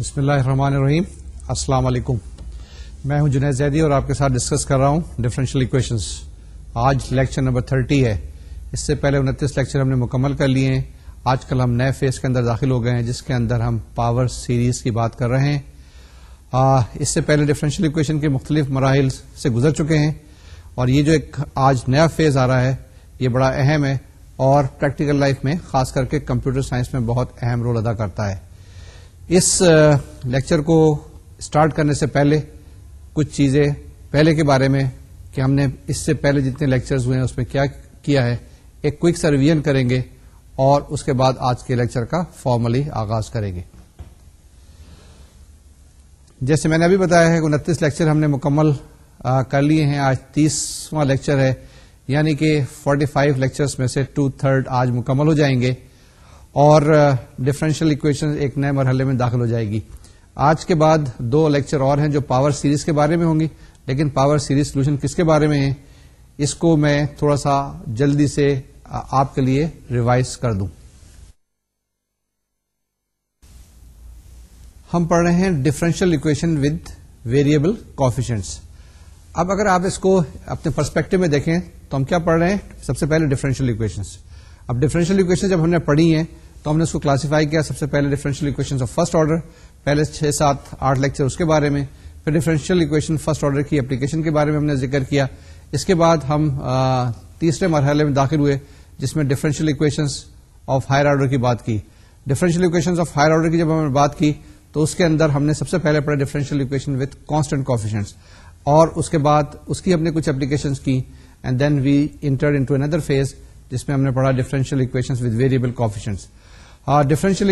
بسم اللہ الرحمن الرحیم السلام علیکم میں ہوں جنید زیدی اور آپ کے ساتھ ڈسکس کر رہا ہوں ڈفرینشیل اکویشنز آج لیکچر نمبر تھرٹی ہے اس سے پہلے انتیس لیکچر ہم نے مکمل کر لیے ہیں آج کل ہم نئے فیس کے اندر داخل ہو گئے ہیں جس کے اندر ہم پاور سیریز کی بات کر رہے ہیں آ, اس سے پہلے ڈفرینشیل اکویشن کے مختلف مراحل سے گزر چکے ہیں اور یہ جو ایک آج نیا فیز آ رہا ہے یہ بڑا اہم ہے اور پریکٹیکل لائف میں خاص کر کے کمپیوٹر سائنس میں بہت اہم رول ادا کرتا ہے اس لیکچر کو اسٹارٹ کرنے سے پہلے کچھ چیزیں پہلے کے بارے میں کہ ہم نے اس سے پہلے جتنے لیکچرز ہوئے ہیں اس میں کیا کیا ہے ایک کوئک سرویژن کریں گے اور اس کے بعد آج کے لیکچر کا فارملی آغاز کریں گے جیسے میں نے ابھی بتایا ہے انتیس لیکچر ہم نے مکمل کر لیے ہیں آج تیسواں لیکچر ہے یعنی کہ 45 فائیو لیکچرس میں سے ٹو تھرڈ آج مکمل ہو جائیں گے اور ڈفرینشیل اکویشن ایک نئے مرحلے میں داخل ہو جائے گی آج کے بعد دو لیکچر اور ہیں جو پاور سیریز کے بارے میں ہوں گی لیکن پاور سیریز سولوشن کس کے بارے میں ہے اس کو میں تھوڑا سا جلدی سے آپ کے لیے ریوائز کر دوں ہم پڑھ رہے ہیں differential equation with variable coefficients اب اگر آپ اس کو اپنے پرسپیکٹو میں دیکھیں تو ہم کیا پڑھ رہے ہیں سب سے پہلے ڈفرینشیل اکویشنس اب ڈیفرنشیل اکویشن جب ہم نے پڑھی ہیں تو ہم نے اس کو کلاسیفائی کیا سب سے پہلے differential equation of first order پہلے چھ سات آٹھ لیکچر اس کے بارے میں پھر ڈفرینشیل اکویشن فرسٹ آرڈر کی اپلیکیشن کے بارے میں ہم نے ذکر کیا اس کے بعد ہم تیسرے مرحلے میں داخل ہوئے جس میں differential equation of higher order کی بات کی differential equation of higher order کی جب ہم نے بات کی تو اس کے اندر ہم نے سب سے پہلے پڑھا differential equation with constant coefficients اور اس کے بعد اس کی ہم نے کچھ اپلیکیشن کی and then we enter into another phase جس میں ہم نے پڑھا differential equation with variable coefficients ہاں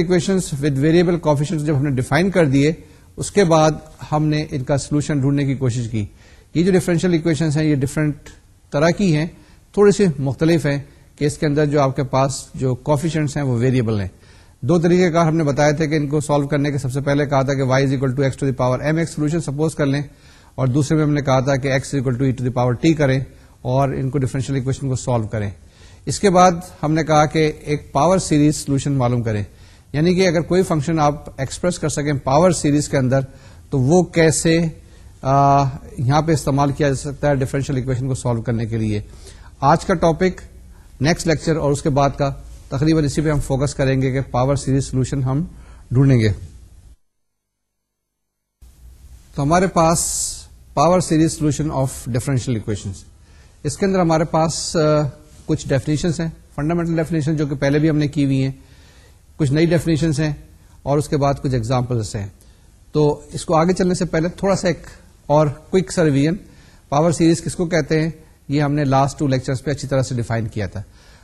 اکویشنس ود ویریبل کافیشنس جب ہم نے ڈیفائن کر دیے اس کے بعد ہم نے ان کا سولوشن ڈھونڈنے کی کوشش کی یہ جو ڈفرینشیل اکویشنس ہیں یہ ڈفرینٹ طرح کی ہیں تھوڑے سے مختلف ہیں کہ اس کے اندر جو آپ کے پاس جو کافیشنس ہیں وہ ویریبل ہیں دو طریقے کا ہم نے بتایا تھا کہ ان کو سالو کرنے کے سب سے پہلے کہا تھا کہ is equal to x to the power m x solution suppose کر لیں اور دوسرے میں ہم نے کہا تھا کہ x equal to e to the power t کریں اور ان کو ڈیفرنشیل اکویشن کو سالو کریں اس کے بعد ہم نے کہا کہ ایک پاور سیریز سولوشن معلوم کریں یعنی کہ اگر کوئی فنکشن آپ ایکسپریس کر سکیں پاور سیریز کے اندر تو وہ کیسے آ, یہاں پہ استعمال کیا جا سکتا ہے ڈفرینشیل اکویشن کو سالو کرنے کے لیے آج کا ٹاپک نیکسٹ لیکچر اور اس کے بعد کا تقریباً اسی پہ ہم فوکس کریں گے کہ پاور سیریز سولوشن ہم ڈھونڈیں گے تو ہمارے پاس power series solution of differential equation اس کے اندر ہمارے پاس کچھ ڈیفینیشنس ہیں فنڈامنٹل ڈیفینیشن جو کہ پہلے بھی ہم نے کی ہوئی ہیں کچھ نئی ڈیفینیشنس ہیں اور اس کے بعد کچھ ایگزامپلس ہیں تو اس کو آگے چلنے سے پہلے تھوڑا سا ایک اور کوئک سرویژن پاور سیریز کس کو کہتے ہیں یہ ہم نے لاسٹ ٹو لیکچر پہ اچھی طرح سے ڈیفائن کیا تھا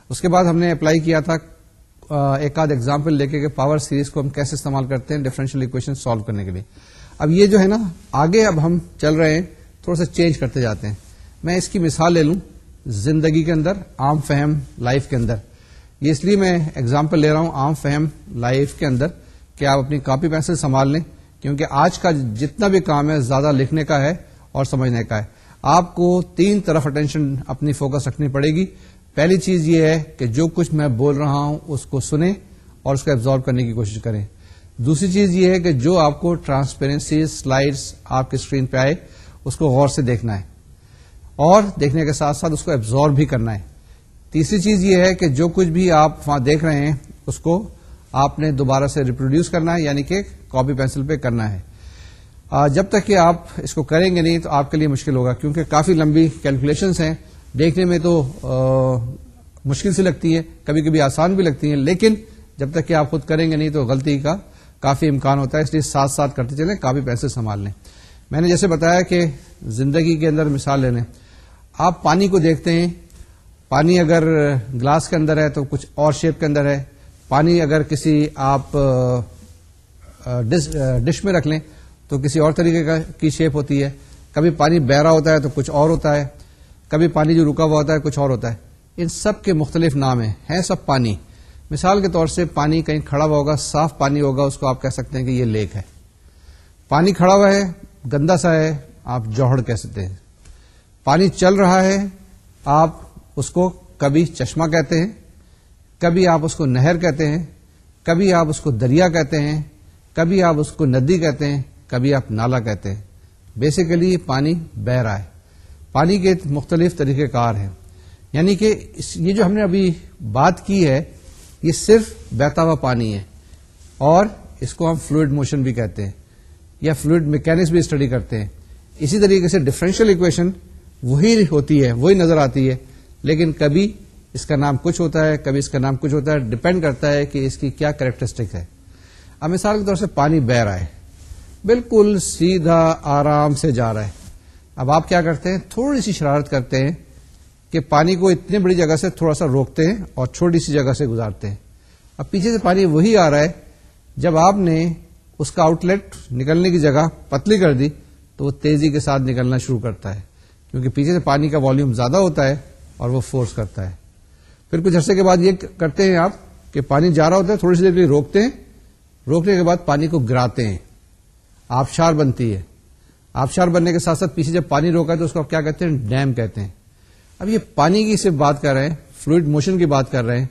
اس کے بعد ہم نے اپلائی کیا تھا ایک آدھ ایگزامپل لے کے پاور سیریز کو ہم کیسے استعمال کرتے ہیں ڈیفرنشل اکویشن سالو کرنے کے لیے اب یہ جو ہے نا آگے اب ہم چل رہے ہیں تھوڑا سا چینج کرتے جاتے ہیں میں اس کی مثال لے لوں زندگی کے اندر عام فہم لائف کے اندر یہ اس لیے میں اگزامپل لے رہا ہوں عام فہم لائف کے اندر کہ آپ اپنی کاپی پینسل سنبھال لیں کیونکہ آج کا جتنا بھی کام ہے زیادہ لکھنے کا ہے اور سمجھنے کا ہے آپ کو تین طرف اٹینشن اپنی فوکس رکھنی پڑے گی پہلی چیز یہ ہے کہ جو کچھ میں بول رہا ہوں اس کو سنیں اور اس کو ابزارو کرنے کی کوشش کریں دوسری چیز یہ ہے کہ جو آپ کو ٹرانسپیرنسی سلائڈس آپ کی اسکرین پہ آئے اس کو غور سے دیکھنا ہے اور دیکھنے کے ساتھ ساتھ اس کو ایبزارو بھی کرنا ہے تیسری چیز یہ ہے کہ جو کچھ بھی آپ وہاں دیکھ رہے ہیں اس کو آپ نے دوبارہ سے ریپروڈیوس کرنا ہے یعنی کہ کاپی پینسل پہ کرنا ہے جب تک کہ آپ اس کو کریں گے نہیں تو آپ کے لیے مشکل ہوگا کیونکہ کافی لمبی کیلکولیشنس ہیں دیکھنے میں تو مشکل سی لگتی ہے کبھی کبھی آسان بھی لگتی ہیں لیکن جب تک کہ آپ خود کریں گے نہیں تو غلطی کا کافی امکان ہوتا ہے اس لیے ساتھ ساتھ کرتے چلیں کافی پیسے سنبھال لیں میں نے جیسے بتایا کہ زندگی کے اندر مثال لے لیں آپ پانی کو دیکھتے ہیں پانی اگر گلاس کے اندر ہے تو کچھ اور شیپ کے اندر ہے پانی اگر کسی آپ ڈش میں رکھ لیں تو کسی اور طریقے کا کی شیپ ہوتی ہے کبھی پانی بہرا ہوتا ہے تو کچھ اور ہوتا ہے کبھی پانی جو رکا ہوا ہوتا ہے کچھ اور ہوتا ہے ان سب کے مختلف نام ہیں ہیں سب پانی مثال کے طور سے پانی کہیں کھڑا ہوا ہوگا صاف پانی ہوگا اس کو آپ کہہ سکتے ہیں کہ یہ لیک ہے پانی کھڑا ہوا ہے گندا سا ہے آپ جوہڑ کہہ سکتے ہیں پانی چل رہا ہے آپ اس کو کبھی چشمہ کہتے ہیں کبھی آپ اس کو نہر کہتے ہیں کبھی آپ اس کو دریا کہتے ہیں کبھی آپ اس کو ندی کہتے ہیں کبھی آپ نالا کہتے ہیں بیسیکلی پانی بہ رہا ہے پانی کے مختلف طریقہ کار ہیں یعنی کہ یہ جو ہم نے ابھی بات کی ہے یہ صرف بہتا ہوا پانی ہے اور اس کو ہم فلوئڈ موشن بھی کہتے ہیں یا فلوئڈ میکینکس بھی اسٹڈی کرتے ہیں اسی طریقے سے ڈفرینشیل اکویشن وہی ہوتی ہے وہی نظر آتی ہے لیکن کبھی اس کا نام کچھ ہوتا ہے کبھی اس کا نام کچھ ہوتا ہے ڈپینڈ کرتا ہے کہ اس کی کیا کریکٹرسٹک ہے اب مثال کے طور سے پانی بہ رہا ہے بالکل سیدھا آرام سے جا رہا ہے اب آپ کیا کرتے ہیں تھوڑی سی شرارت کرتے ہیں کہ پانی کو اتنی بڑی جگہ سے تھوڑا سا روکتے ہیں اور چھوٹی سی جگہ سے گزارتے ہیں اب پیچھے سے پانی وہی آ رہا ہے جب آپ نے اس کا آؤٹ لیٹ نکلنے کی جگہ پتلی کر دی تو وہ تیزی کے ساتھ نکلنا شروع کرتا ہے کیونکہ پیچھے سے پانی کا والیوم زیادہ ہوتا ہے اور وہ فورس کرتا ہے پھر کچھ عرصے کے بعد یہ کرتے ہیں آپ کہ پانی جا رہا ہوتا ہے تھوڑی سی دیر کے لیے روکتے ہیں روکنے کے بعد پانی کو گراتے ہیں آبشار بنتی ہے آبشار بننے کے ساتھ ساتھ پیچھے جب پانی روکا ہے تو اس کو آپ کیا کہتے ہیں ڈیم کہتے ہیں اب یہ پانی کی صرف بات کر رہے ہیں فلوئڈ موشن کی بات کر رہے ہیں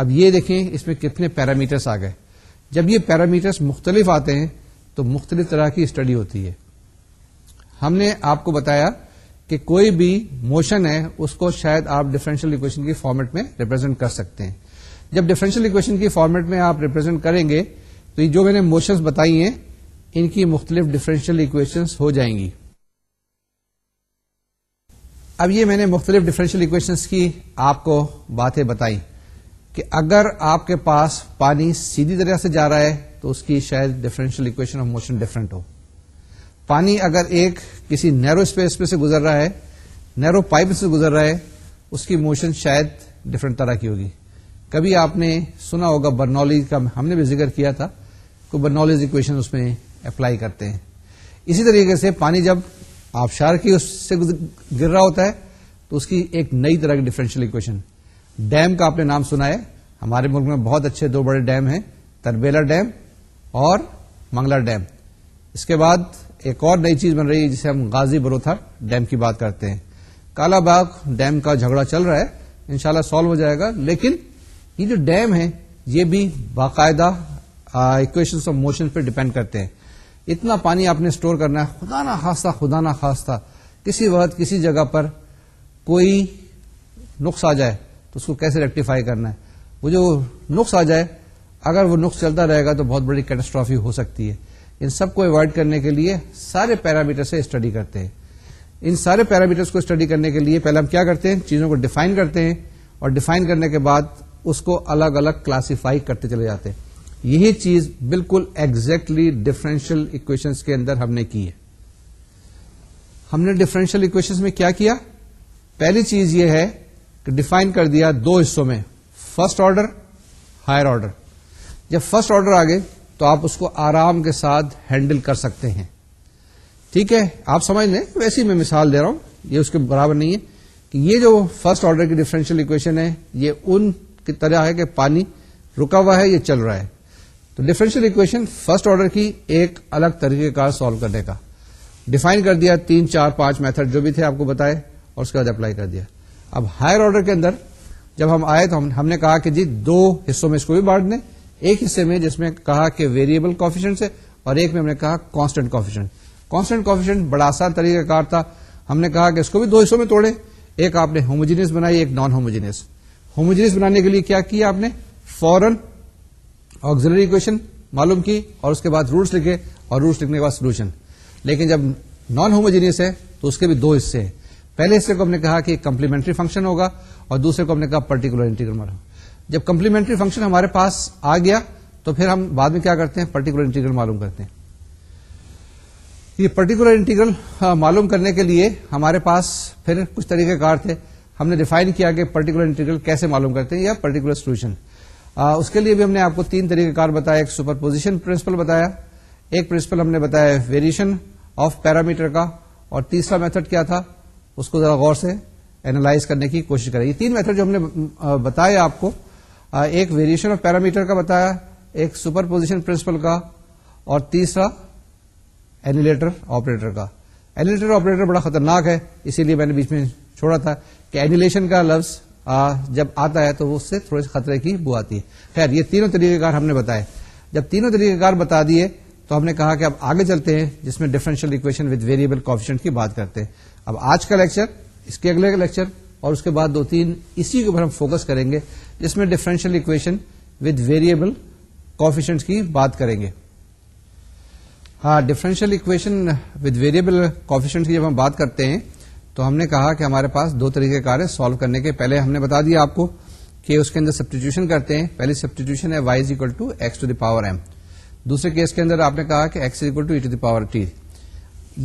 اب یہ دیکھیں اس میں کتنے پیرامیٹرس آ گئے جب یہ پیرامیٹرس مختلف آتے ہیں تو مختلف طرح کی اسٹڈی ہوتی ہے ہم نے آپ کو بتایا کہ کوئی بھی موشن ہے اس کو شاید آپ ڈفرینشیل اکویشن کی فارمیٹ میں ریپرزینٹ کر سکتے ہیں جب ڈیفرنشیل اکویشن کی فارمیٹ میں آپ ریپرزینٹ کریں گے تو یہ جو میں نے موشن بتائی ہیں ان کی مختلف ڈفرینشیل اکویشنس ہو جائیں گی اب یہ میں نے مختلف ڈفرینشیل اکویشنس کی آپ کو باتیں بتائی کہ اگر آپ کے پاس پانی سیدھی طرح سے جا رہا ہے تو اس کی شاید differential equation of motion different ہو پانی اگر ایک کسی نیرو اسپیس میں سے گزر رہا ہے نیرو پائپ سے گزر رہا ہے اس کی موشن شاید ڈفرینٹ طرح کی ہوگی کبھی آپ نے سنا ہوگا برنولی کا ہم نے بھی ذکر کیا تھا کوئی برنولیز اکویشن اس میں اپلائی کرتے ہیں اسی طریقے سے پانی جب آبشار کی اس سے گر رہا ہوتا ہے تو اس کی ایک نئی طرح کی ڈفرینشیل اکویشن ڈیم کا آپ نے نام سنا ہے ہمارے ملک میں بہت اچھے دو بڑے ڈیم ہیں تربیلا ڈیم اور منگلا ڈیم اس کے بعد ایک اور نئی چیز بن رہی ہے جسے ہم غازی بروتھا ڈیم کی بات کرتے ہیں کالا باغ ڈیم کا جھگڑا چل رہا ہے انشاءاللہ شاء سالو ہو جائے گا لیکن یہ جو ڈیم ہے یہ بھی باقاعدہ آف موشن پہ ڈیپینڈ کرتے ہیں اتنا پانی آپ نے اسٹور کرنا ہے خدا نہ خدا نہ خاصہ کسی وقت کسی جگہ پر کوئی نقص آ جائے تو اس کو کیسے ریکٹیفائی کرنا ہے وہ جو نقص آ جائے اگر وہ نقص چلتا رہے گا تو بہت بڑی کیٹسٹرافی ہو سکتی ہے ان سب کو اوائڈ کرنے کے لیے سارے پیرامیٹر سے اسٹڈی کرتے ہیں ان سارے پیرامیٹر کو اسٹڈی کرنے کے لیے پہلے ہم کیا کرتے ہیں چیزوں کو ڈیفائن کرتے ہیں اور ڈیفائن کرنے کے بعد اس کو الگ الگ کلاسیفائی کرتے چلے جاتے ہیں یہی چیز بالکل ایکزیکٹلی ڈفرینشیل اکویشن کے اندر ہم نے کی ہے ہم نے ڈفرینشیل اکویشن میں کیا کیا پہلی چیز یہ ہے کہ ڈیفائن کر دیا دو حصوں میں فرسٹ آرڈر ہائر آرڈر جب فرسٹ آرڈر آ تو آپ اس کو آرام کے ساتھ ہینڈل کر سکتے ہیں ٹھیک ہے آپ سمجھ لیں ویسی میں مثال دے رہا ہوں یہ اس کے برابر نہیں ہے کہ یہ جو فرسٹ آرڈر کی ڈفرینشیل اکویشن ہے یہ ان کی طرح ہے کہ پانی رکا ہوا ہے یہ چل رہا ہے تو ڈیفرنشیل اکویشن فرسٹ آرڈر کی ایک الگ طریقے کا سالو کرنے کا ڈیفائن کر دیا تین چار پانچ میتھڈ جو بھی تھے آپ کو بتائے اور اس کے بعد اپلائی کر دیا اب ہائر آرڈر کے اندر جب ہم آئے تو ہم نے کہا کہ جی دو حصوں میں اس کو بھی بانٹ دیں ایک حصے میں جس میں کہا کہ ویریبل ہے اور ایک میں ہم نے کہا کانسٹنٹ کافیشنٹ کانسٹنٹ کافیشنٹ بڑا آسان طریقہ کار تھا ہم نے کہا کہ اس کو بھی دو حصوں میں توڑے ایک آپ نے ہوموجینس بنائی ایک نان ہوموجینس ہوموجینس بنانے کے لیے کیا کیا آپ نے فورن آگزلری اکویشن معلوم کی اور اس کے بعد روٹس لکھے اور روٹس لکھنے کے بعد سولوشن لیکن جب نان ہوموجینس ہے تو اس کے بھی دو حصے ہیں پہلے حصے کو ہم نے کہا کہ کمپلیمنٹری فنکشن ہوگا اور دوسرے کو ہم نے کہا پرٹیکولر انٹیگرمر ہوگا جب کمپلیمنٹری فنکشن ہمارے پاس آ گیا تو پھر ہم بعد میں کیا کرتے ہیں پرٹیکولر انٹیگرل معلوم کرتے ہیں یہ پرٹیکولر انٹیگرل معلوم کرنے کے لیے ہمارے پاس پھر کچھ طریقہ کار تھے ہم نے ڈیفائن کیا کہ پرٹیکولر انٹیگرل کیسے معلوم کرتے ہیں یا پرٹیکولر سولوشن اس کے لیے بھی ہم نے آپ کو تین طریقہ کار بتایا ایک سپر پوزیشن پرنسپل بتایا ایک پرنسپل ہم نے بتایا ویریشن آف پیرامیٹر کا اور تیسرا میتھڈ کیا تھا اس کو ذرا غور سے اینالائز کرنے کی کوشش کریں یہ تین میتھڈ جو ہم نے بتایا آپ کو ایک ویریشن آف پیرامیٹر کا بتایا ایک سپر پوزیشن پرنسپل کا اور تیسرا اینیلیٹر آپریٹر کا اینیلیٹر آپریٹر بڑا خطرناک ہے اسی لیے میں نے بیچ میں چھوڑا تھا کہ اینیلیشن کا لفظ جب آتا ہے تو اس سے تھوڑے سے خطرے کی بو آتی ہے خیر یہ تینوں طریقہ کار ہم نے بتایا جب تینوں طریقہ کار بتا دیے تو ہم نے کہا کہ اب آگے چلتے ہیں جس میں ڈفرینشیل اکویشن وتھ ویریبل کی بات کرتے ہیں اب آج کا لیکچر اس کے اگلے لیکچر اور اس کے بعد دو تین اسی کے اوپر ہم فوکس کریں گے جس میں differential equation with variable coefficient کی بات کریں گے ہاں differential equation with variable coefficient کی جب ہم بات کرتے ہیں تو ہم نے کہا کہ ہمارے پاس دو طریقے کار ہیں سالو کرنے کے پہلے ہم نے بتا دیا آپ کو کہ اس کے اندر سبسٹیٹیوشن کرتے ہیں پہلی سبسٹیٹیوشن ہے y is equal to x to the power m دوسرے کیس کے اندر آپ نے کہا کہ x equal to e power t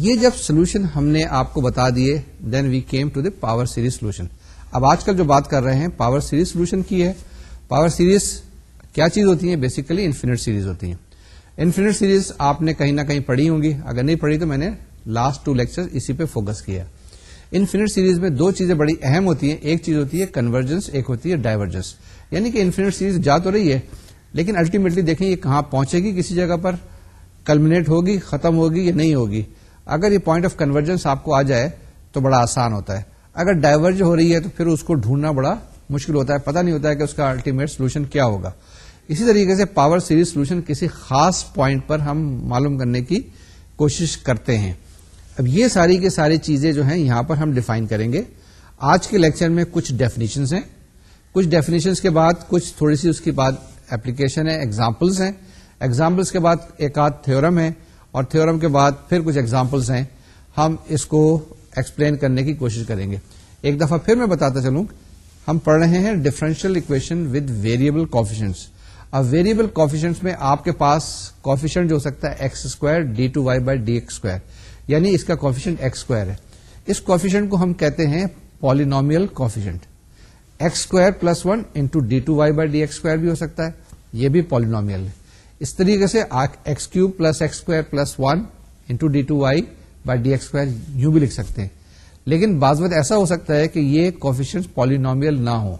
یہ جب سولوشن ہم نے آپ کو بتا دیے then we came to the power series solution اب آج کل جو بات کر رہے ہیں پاور سیریز سولوشن کی ہے پاور سیریز کیا چیز ہوتی ہے بیسیکلی انفینٹ سیریز ہوتی ہیں انفینٹ سیریز آپ نے کہیں نہ کہیں پڑھی ہوں گی اگر نہیں پڑھی تو میں نے لاسٹ ٹو لیکچر اسی پہ فوکس کیا انفینٹ سیریز میں دو چیزیں بڑی اہم ہوتی ہیں ایک چیز ہوتی ہے کنورجنس ایک ہوتی ہے ڈائیورجنس یعنی کہ انفینٹ سیریز جا تو رہی ہے لیکن الٹیمیٹلی دیکھیں یہ کہاں پہنچے گی کسی جگہ پر کلمیٹ ہوگی ختم ہوگی یا نہیں ہوگی اگر یہ پوائنٹ آف کنورجنس آپ کو آ جائے تو بڑا آسان ہوتا ہے اگر ڈائیورج ہو رہی ہے تو پھر اس کو ڈھونڈنا بڑا مشکل ہوتا ہے پتا نہیں ہوتا ہے کہ اس کا الٹیمیٹ سولوشن کیا ہوگا اسی طریقے سے پاور سیریز سولوشن کسی خاص پوائنٹ پر ہم معلوم کرنے کی کوشش کرتے ہیں اب یہ ساری کے ساری چیزیں جو ہیں یہاں پر ہم ڈیفائن کریں گے آج کے لیکچر میں کچھ ڈیفینیشنس ہیں کچھ ڈیفینیشنس کے بعد کچھ تھوڑی سی اس کی بعد اپلیکیشن ہے ایگزامپلس ہیں اگزامپلس کے بعد ایک آدھ تھورم ہے اور تھورم کے بعد پھر کچھ ایگزامپلس ہیں ہم اس کو ایکسپلین کرنے کی کوشش کریں گے ایک دفعہ پھر میں بتاتا چلوں ہم پڑھ رہے ہیں differential equation with variable coefficient اب ویریبل کافیشنس میں آپ کے پاس کوفیشنٹ جو ہو سکتا ہے x square d two y by d x square یعنی اس کا کوفیشنٹ ایکس اسکوائر ہے اس کوفیشنٹ کو ہم کہتے ہیں polynomial coefficient x square plus one into d two y by d x square بھی ہو سکتا ہے یہ بھی پالینومیل ہے اس طریقے سے x cube plus x square plus one into d two y by d x square you بھی لکھ سکتے ہیں لیکن بعض وقت ایسا ہو سکتا ہے کہ یہ کوفیشنٹ پالینومیل نہ ہو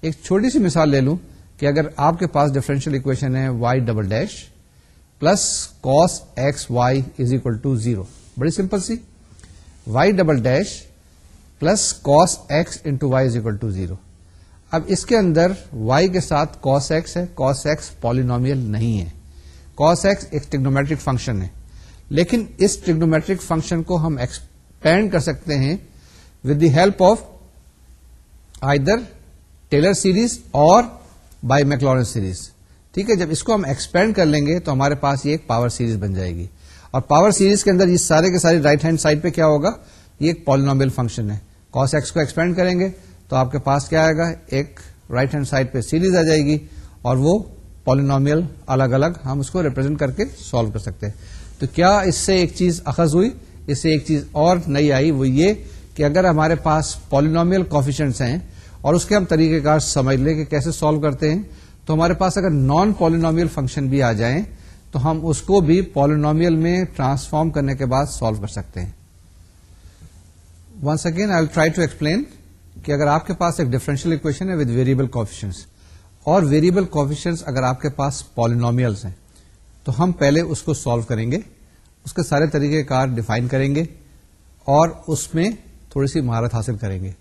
ایک چھوٹی سی مثال لے لوں کہ اگر آپ کے پاس ڈفرینشیل اکویشن ہے y double dash plus cos x y is equal to zero بڑی simple C y double dash plus cos x into y is equal to zero اب اس کے اندر وائی کے ساتھ cos ایکس ہے کوس ایکس پالینومیل نہیں ہے کوس ایکس ایک ٹیکنومیٹرک فنکشن ہے لیکن اس ٹیکنومیٹرک فنکشن کو ہم ایکسپینڈ کر سکتے ہیں with the help of either Taylor series اور بائی میکلور سیریز ٹھیک ہے جب اس کو ہم ایکسپینڈ کر لیں گے تو ہمارے پاس یہ ایک پاور سیریز بن جائے گی اور پاور سیریز کے اندر یہ سارے کے سارے رائٹ ہینڈ سائڈ پہ کیا ہوگا یہ ایک پالینومیل فنکشن ہے کوس ایکس کو ایکسپینڈ کریں گے تو آپ کے پاس کیا آئے گا ایک رائٹ ہینڈ سائڈ پہ سیریز آ جائے گی اور وہ پالینومیل الگ الگ ہم اس کو ریپرزینٹ کر کے سالو کر سکتے ہیں تو کیا اس سے ایک چیز اخذ ہوئی اس سے ایک چیز اور نئی آئی وہ یہ کہ اگر ہمارے پاس پالینومیل کوفیشنٹس ہیں اور اس کے ہم طریقہ کار سمجھ لیں کہ کیسے سالو کرتے ہیں تو ہمارے پاس اگر نان پالینومیل فنکشن بھی آ جائیں تو ہم اس کو بھی پالینومیل میں ٹرانسفارم کرنے کے بعد سالو کر سکتے ہیں once again I try to explain کہ اگر آپ کے پاس ایک ڈفرینشیل اکویشن ہے ود ویریبل کوفیشنس اور ویریبل کوفیشنس اگر آپ کے پاس پالینومیلس ہیں تو ہم پہلے اس کو سالو کریں گے اس کے سارے طریقے کار ڈیفائن کریں گے اور اس میں تھوڑی سی مہارت حاصل کریں گے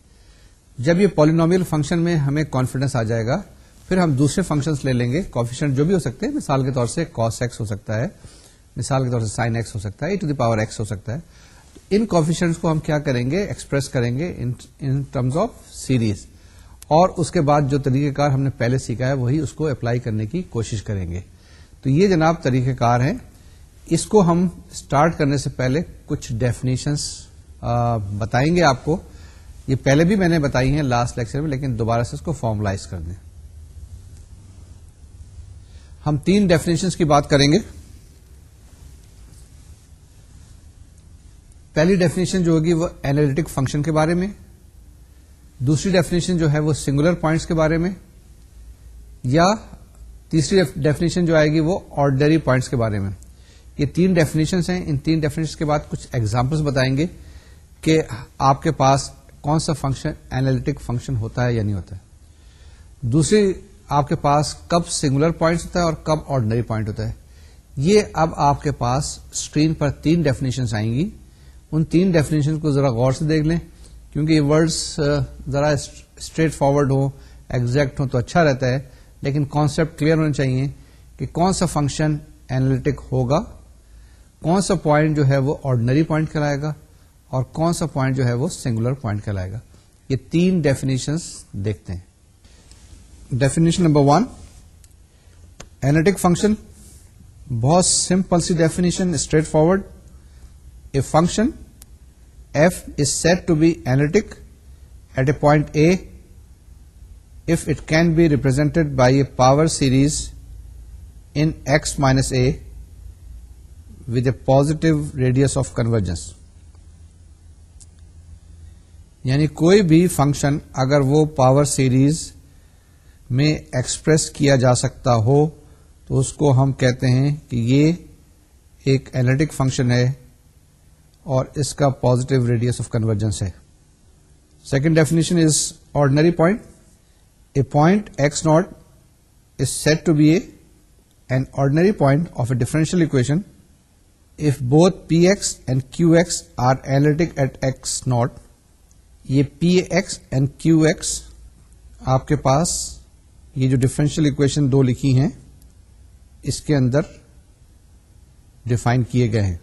جب یہ پالینومیل فنکشن میں ہمیں کانفیڈینس آ جائے گا پھر ہم دوسرے فنکشنس لے لیں گے کوفیشنٹ جو بھی ہو سکتے ہیں مثال کے طور سے کاس ایکس ہو سکتا ہے مثال کے طور سے سائن ایکس ہو سکتا ہے e to the power x ہو سکتا ہے ان کو ہم کیا کریں گے ایکسپریس کریں گے ان ٹرمز آف سیریز اور اس کے بعد جو طریقہ کار ہم نے پہلے سیکھا ہے وہی اس کو اپلائی کرنے کی کوشش کریں گے تو یہ جناب طریقہ کار ہیں اس کو ہم اسٹارٹ کرنے سے پہلے کچھ ڈیفینیشنس بتائیں گے آپ کو یہ پہلے بھی میں نے بتائی ہیں لاسٹ لیکچر میں لیکن دوبارہ سے اس کو فارملائز کر دیں ہم تین ڈیفینیشنس کی بات کریں گے پہلی ڈیفینیشن جو ہوگی وہ اینالیٹک فنکشن کے بارے میں دوسری ڈیفینیشن جو ہے وہ سنگولر پوائنٹس کے بارے میں یا تیسری ڈیفینیشن جو آئے گی وہ آرڈری پوائنٹس کے بارے میں یہ تین ڈیفینیشنس ہیں ان تین ڈیفینیشن کے بعد کچھ ایگزامپلس بتائیں گے کہ آپ کے پاس کون سا فنکشن اینالٹک فنکشن ہوتا ہے یا نہیں ہوتا ہے دوسری آپ کے پاس کب سنگولر پوائنٹس ہوتا ہے اور کب آرڈنری پوائنٹ ہوتا ہے یہ اب آپ کے پاس اسکرین پر تین ڈیفینیشنس آئیں گی ان تین ڈیفینیشن کو ذرا غور سے دیکھ لیں کیونکہ یہ ورڈس ذرا اسٹریٹ فارورڈ ہوں ایگزیکٹ ہوں تو اچھا رہتا ہے لیکن کانسیپٹ کلیئر ہونے چاہیے کہ کون سا فنکشن اینالٹک ہوگا کون سا پوائنٹ جو ہے وہ آرڈنری پوائنٹ کرائے گا اور کون سا پوائنٹ جو ہے وہ سنگولر پوائنٹ کرائے گا یہ تین ڈیفینیشنس دیکھتے ہیں definition number one analytic function بہت simple C definition straightforward a function f is set to be analytic at a point a if it can be represented by a power series in x minus a with a positive radius of convergence یعنی کوئی بھی function اگر وہ power series میں express کیا جا سکتا ہو تو اس کو ہم کہتے ہیں کہ یہ ایک اینالٹک فنکشن ہے اور اس کا پوزیٹو ریڈیس آف کنورجنس ہے second definition is ordinary point a point x not is set to be a an ordinary point of a differential equation if both p x and q x are analytic at x not یہ پی x and Q x آپ کے پاس یہ جو differential equation دو لکھی ہیں اس کے اندر ڈیفائن کیے گئے ہیں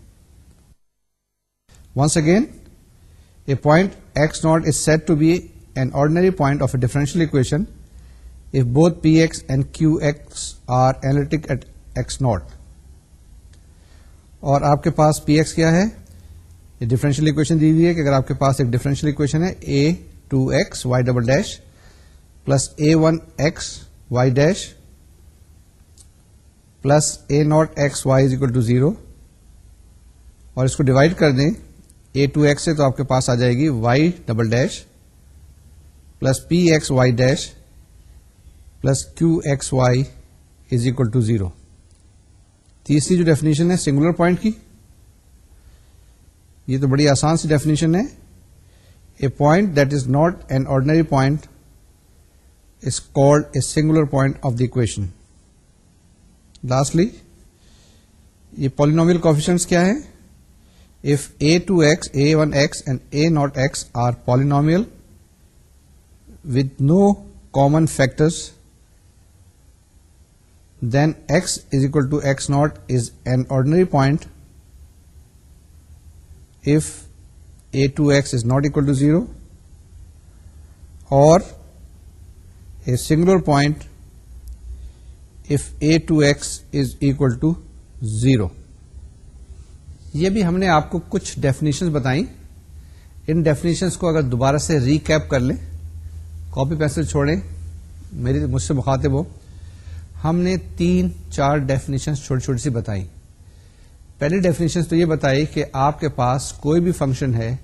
once again a point x not is set to be and ordinary point of a differential equation if both p s and q x are analytic at x not اور آپ کے پاس پی ایس کیا ہے یہ ڈفرنشیل equation دی ہوئی ہے کہ اگر آپ کے پاس ایک ڈفرینشیل اکویشن ہے a two x y double dash plus a one x y dash plus a naught x y is equal to zero اور اس کو ڈیوائڈ کر دیں اے ٹو ایکس ہے تو آپ کے پاس آ جائے گی y double dash plus p x y dash plus q x y is equal to zero تیسری جو ڈیفینیشن ہے سنگولر پوائنٹ کی یہ تو بڑی آسان سی ڈیفینیشن ہے a point that is not an ordinary point is called a singular point of the equation lastly یہ پالینومیل کوفیشنس کیا ہے If a2x, a1x and a0x are polynomial with no common factors, then x is equal to x0 is an ordinary point if a2x is not equal to 0, or a singular point if a2x is equal to 0. یہ بھی ہم نے آپ کو کچھ definition بتائیں ان definitions کو اگر دوبارہ سے ریکیپ کر لیں کاپی پینسل چھوڑیں میری مجھ سے مخاطب ہو ہم نے تین چار ڈیفینیشن چھوٹی چھوٹی سی بتائی پہلی ڈیفینیشن تو یہ بتائی کہ آپ کے پاس کوئی بھی فنکشن ہے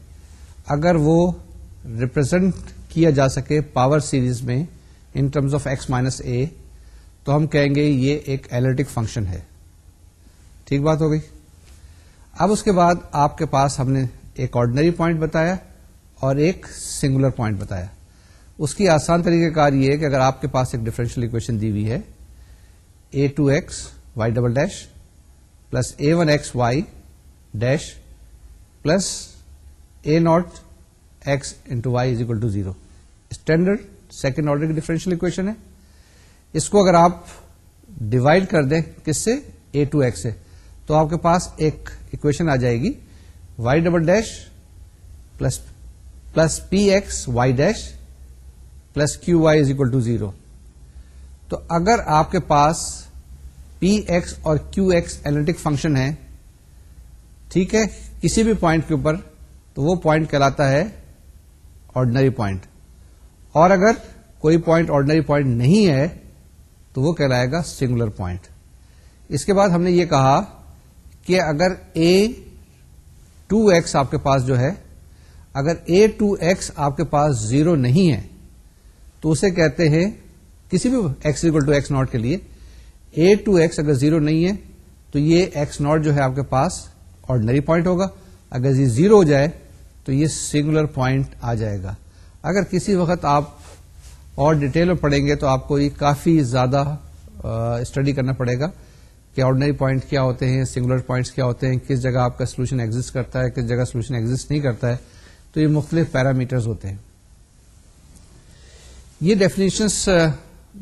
اگر وہ ریپرزینٹ کیا جا سکے پاور سیریز میں in terms of x minus a تو ہم کہیں گے یہ ایک ایلرٹک فنکشن ہے ٹھیک بات ہو گئی اب اس کے بعد آپ کے پاس ہم نے ایک آرڈنری پوائنٹ بتایا اور ایک سنگولر پوائنٹ بتایا اس کی آسان طریقہ کار یہ ہے کہ اگر آپ کے پاس ایک ڈفرینشیل اکویشن دی ہوئی ہے a two x y double dash plus a one x y dash plus a not x into y is equal to zero standard second order کی ڈفرینشیل اکویشن ہے اس کو اگر آپ ڈیوائڈ کر دیں کس سے اے ٹو ایکس ہے تو آپ کے پاس ایک اکویشن آ جائے گی y double dash plus plus p x y dash plus q y is equal to zero تو اگر آپ کے پاس پی ایکس اور کیو ایکس اینالٹک فنکشن ہے ٹھیک ہے کسی بھی پوائنٹ کے اوپر تو وہ پوائنٹ کہلاتا ہے آرڈنری پوائنٹ اور اگر کوئی پوائنٹ آرڈنری پوائنٹ نہیں ہے تو وہ کہلائے گا سنگولر پوائنٹ اس کے بعد ہم نے یہ کہا کہ اگر اے ٹو ایکس آپ کے پاس جو ہے اگر اے ٹو ایکس آپ کے پاس زیرو نہیں ہے تو اسے کہتے ہیں کسی بھی x equal to x not کے لیے اے ٹو ایکس اگر زیرو نہیں ہے تو یہ ایکس ناٹ جو ہے آپ کے پاس آرڈنری پوائنٹ ہوگا اگر یہ زیرو ہو جائے تو یہ سنگولر پوائنٹ آ جائے گا اگر کسی وقت آپ اور ڈیٹیل میں پڑھیں گے تو آپ کو یہ کافی زیادہ اسٹڈی کرنا پڑے گا کہ آرڈنری پوائنٹ کیا ہوتے ہیں سنگولر پوائنٹس کیا ہوتے ہیں کس جگہ آپ کا سولوشن ایگزٹ کرتا ہے کس جگہ سولوشن ایگزٹ نہیں کرتا ہے تو یہ مختلف پیرامیٹرز ہوتے ہیں یہ ڈیفینیشنس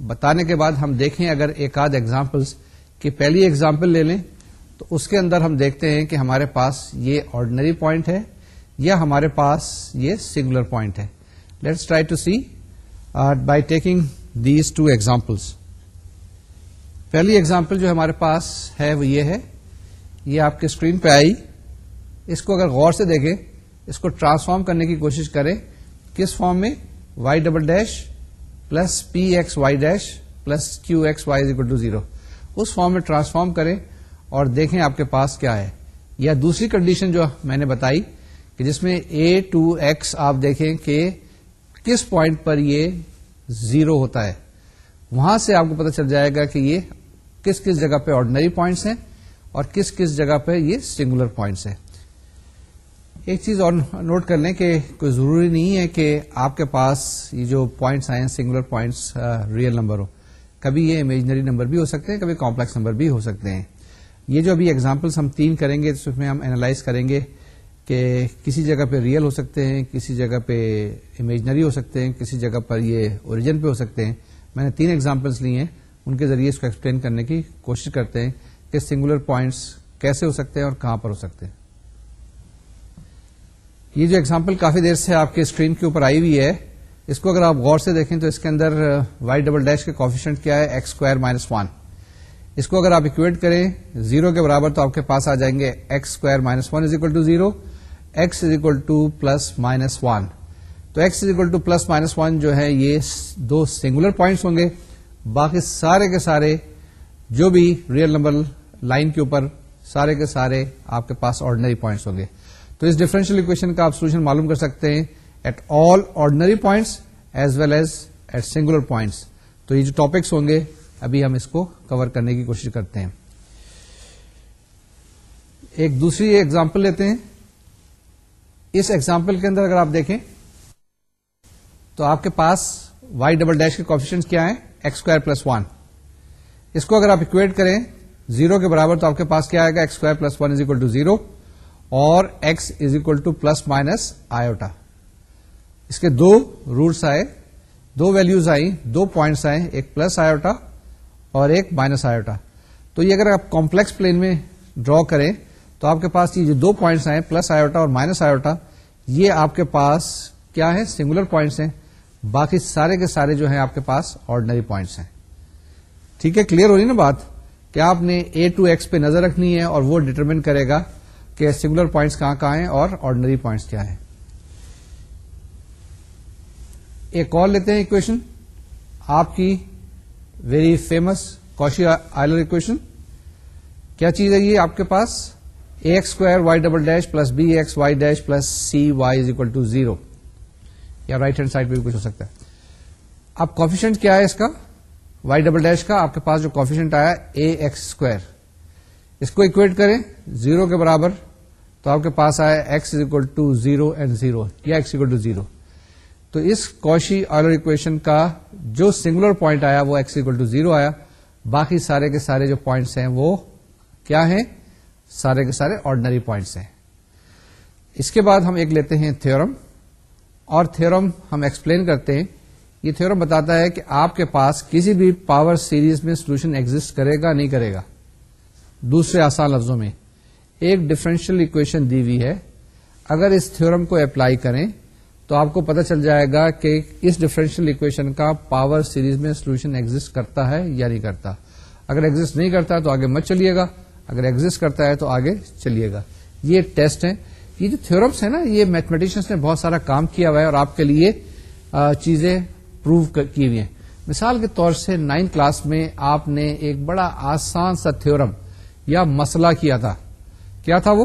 بتانے کے بعد ہم دیکھیں اگر ایک آدھ ایگزامپلس کہ پہلی ایگزامپل لے لیں تو اس کے اندر ہم دیکھتے ہیں کہ ہمارے پاس یہ آرڈنری پوائنٹ ہے یا ہمارے پاس یہ سنگولر پوائنٹ ہے let's try to see by taking these two examples پہلی اگزامپل جو ہمارے پاس ہے وہ یہ ہے یہ آپ کے اسکرین پہ آئی اس کو اگر غور سے دیکھیں اس کو ٹرانسفارم کرنے کی کوشش کریں کس فارم میں y double dash plus p x y dash plus q x y equal to zero us form میں ٹرانسفارم کریں اور دیکھیں آپ کے پاس کیا ہے یا دوسری کنڈیشن جو میں نے بتائی کہ جس میں اے ٹو ایکس آپ دیکھیں کہ کس پوائنٹ پر یہ زیرو ہوتا ہے وہاں سے آپ کو پتا چل جائے گا کہ یہ کس کس جگہ پہ آرڈنری پوائنٹس ہیں اور کس کس جگہ پہ یہ سنگولر پوائنٹس ہیں ایک چیز اور نوٹ کر لیں کہ کوئی ضروری نہیں ہے کہ آپ کے پاس یہ جو پوائنٹس آئے ہیں سنگولر پوائنٹس ریئل نمبر ہو کبھی یہ امیجنری نمبر بھی ہو سکتے ہیں کبھی کمپلیکس نمبر بھی ہو سکتے ہیں یہ جو ابھی ایگزامپلس ہم تین کریں گے اس میں ہم اینالائز کریں گے کہ کسی جگہ پہ ریئل ہو سکتے ہیں کسی جگہ پہ امیجنری ہو سکتے ہیں کسی جگہ پر یہ اوریجن پہ ہو سکتے ہیں میں نے تین ایگزامپلس لی ہیں ان کے ذریعے اس کو ایکسپلین کرنے کی کوشش کرتے ہیں کہ سنگولر پوائنٹس کیسے ہو سکتے ہیں اور کہاں پر ہو سکتے ہیں یہ جو ایگزامپل کافی دیر سے آپ کے اسکرین کے اوپر آئی ہوئی ہے اس کو اگر آپ غور سے دیکھیں تو اس کے اندر وائی ڈبل ڈیش کے کوفیشنٹ کیا ہے ایکس اسکوائر مائنس ون اس کو اگر آپ اکویٹ کریں زیرو کے برابر تو آپ کے پاس آ جائیں گے x square minus one is equal to zero x is equal to plus minus one تو x is equal to plus minus one جو ہے یہ دو سنگولر پوائنٹس ہوں گے باقی سارے کے سارے جو بھی ریئل نمبر لائن کے اوپر سارے کے سارے آپ کے پاس آرڈنری پوائنٹس ہوں گے تو اس ڈفرینشیل اکویشن کا آپ سولوشن معلوم کر سکتے ہیں at all ordinary points as well as at singular points تو یہ جو ٹاپکس ہوں گے ابھی ہم اس کو کور کرنے کی کوشش کرتے ہیں ایک دوسری ایگزامپل لیتے ہیں اس ایگزامپل کے اندر اگر آپ دیکھیں تو آپ کے پاس وائی ڈبل ڈیش کے کوفیشنٹ کیا ہیں ایکس اسکوائر پلس ون اس کو اگر آپ اکویٹ کریں زیرو کے برابر تو آپ کے پاس کیا آئے گا x square plus one is equal to zero اور x is equal to plus minus iota اس کے دو روٹس آئے دو ویلوز آئی دو پوائنٹس آئے ایک پلس آئیوٹا اور ایک مائنس آئیوٹا تو یہ اگر آپ کمپلیکس پلین میں ڈرا کریں تو آپ کے پاس یہ جو دو پوائنٹس آئے پلس آئیوٹا اور مائنس آئیوٹا یہ آپ کے پاس کیا ہے سنگولر پوائنٹس ہیں باقی سارے کے سارے جو ہیں آپ کے پاس آرڈنری پوائنٹس ہیں ٹھیک ہے کلیئر ہو رہی نا بات کہ آپ نے اے ٹو ایکس پہ نظر رکھنی ہے اور وہ ڈیٹرمن کرے گا کہ سنگولر پوائنٹس کہاں کہاں ہیں اور آرڈنری پوائنٹس کیا ہیں ایک اور لیتے ہیں اکویشن آپ کی very famous Cauchy Euler equation کیا چیز ہے یہ آپ کے پاس a x square y double dash plus b x y dash plus c y is equal to zero یا رائٹ ہینڈ سائڈ پہ بھی کچھ ہو سکتا ہے اب کوفیشنٹ کیا ہے اس کا وائی ڈبل ڈیش کا آپ کے پاس جو کوفیشنٹ آیا اے ایکس اسکوائر اس کو اکویٹ کریں زیرو کے برابر تو آپ کے پاس آیا x is equal to zero and zero یا ایکس اکول ٹو زیرو تو اس کوشی آئلر اکویشن کا جو سنگولر پوائنٹ آیا وہ ایکس اکول ٹو زیرو آیا باقی سارے کے سارے جو پوائنٹس ہیں وہ کیا کے سارے آرڈنری پوائنٹس ہیں اس کے بعد ہم ایک لیتے ہیں تھورم اور تھورم ہم ایکسپلین کرتے ہیں یہ تھورم بتاتا ہے کہ آپ کے پاس کسی بھی پاور سیریز میں سولوشن ایگزٹ کرے گا نہیں کرے گا دوسرے آسان لفظوں میں ایک ڈفرینشیل اکویشن دی ہوئی ہے اگر اس تھیورم کو اپلائی کریں تو آپ کو پتہ چل جائے گا کہ اس ڈفرینشیل اکویشن کا پاور سیریز میں سولوشن ایگزٹ کرتا ہے یا نہیں کرتا اگر ایگزٹ نہیں کرتا تو آگے مت چلیے گا اگر ایگزٹ کرتا ہے تو آگے چلیے گا یہ ٹیسٹ ہے یہ جو تھورمس ہے نا یہ میتھمیٹیشنس نے بہت سارا کام کیا ہوا ہے اور آپ کے لیے چیزیں پروو کی ہوئی ہیں مثال کے طور سے نائن کلاس میں آپ نے ایک بڑا آسان سا تھورم یا مسئلہ کیا تھا کیا تھا وہ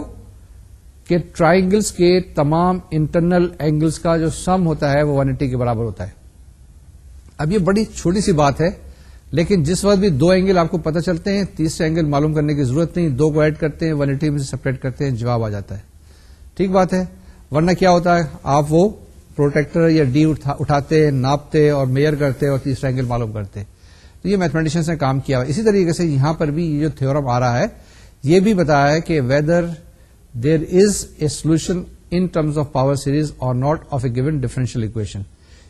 کہ ٹرائنگلس کے تمام انٹرنل اینگلس کا جو سم ہوتا ہے وہ ون کے برابر ہوتا ہے اب یہ بڑی چھوٹی سی بات ہے لیکن جس وقت بھی دو اینگل آپ کو پتہ چلتے ہیں تیسرے اینگل معلوم کرنے کی ضرورت نہیں دو کو ایڈ کرتے ہیں ون میں میں سپریٹ کرتے ہیں جواب آ جاتا ہے ٹھیک بات ہے ورنہ کیا ہوتا ہے آپ وہ پروٹیکٹر یا ڈی اٹھاتے ناپتے اور میئر کرتے اور تیسرا اینگل معلوم کرتے تو یہ میتھمیٹیشن نے کام کیا اسی طریقے سے یہاں پر بھی یہ جو تھورم آ رہا ہے یہ بھی بتایا ہے کہ whether there is a solution in terms of power series اور not of a given differential equation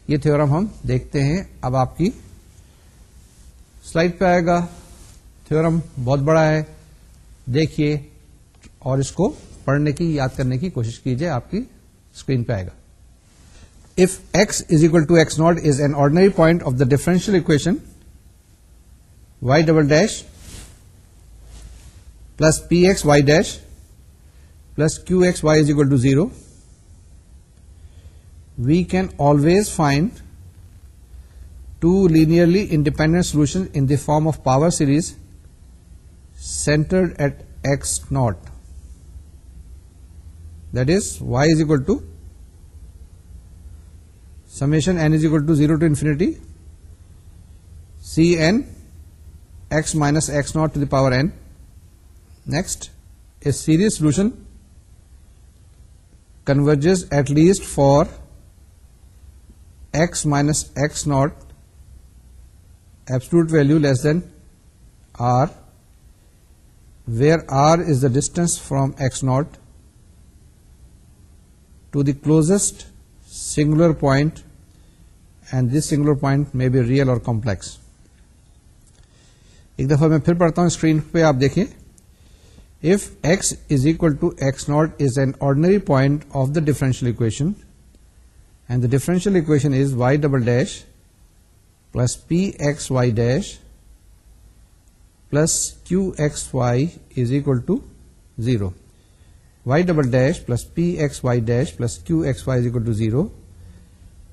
یہ تھورم ہم دیکھتے ہیں اب آپ کی سلائڈ پہ آئے گا تھورم بہت بڑا ہے دیکھیے اور اس کو پڑھنے کی یاد کرنے کی کوشش کیجیے آپ کی اسکرین پہ آئے گا if x is equal to x naught is an ordinary point of the differential equation y double dash plus p x y dash plus q x y is equal to zero we can always find two linearly independent solution in the form of power series centred at x naught That is y is equal to summation n is equal to 0 to infinity Cn x minus x naught to the power n. Next, a series solution converges at least for x minus x naught absolute value less than r, where r is the distance from x naught to the close singular point and this singular point میں be real اور complex ایک دفعہ میں پھر پڑھتا ہوں screen پہ آپ دیکھیں if x is equal to x naught is an ordinary point of the differential equation and the differential equation is y double dash plus p x y dash plus q x y is equal to zero y double dash plus pxy dash plus qxy is equal to 0,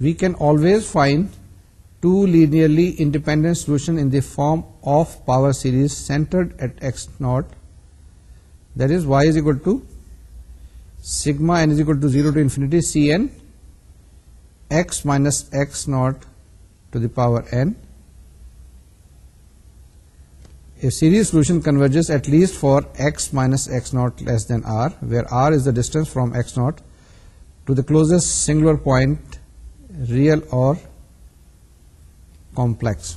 we can always find two linearly independent solutions in the form of power series centered at x0, that is y is equal to sigma n is equal to 0 to infinity cn x minus x0 to the power n series solution converges at least for x minus x naught less than r where r is the distance from x naught to the close singular point real اور complex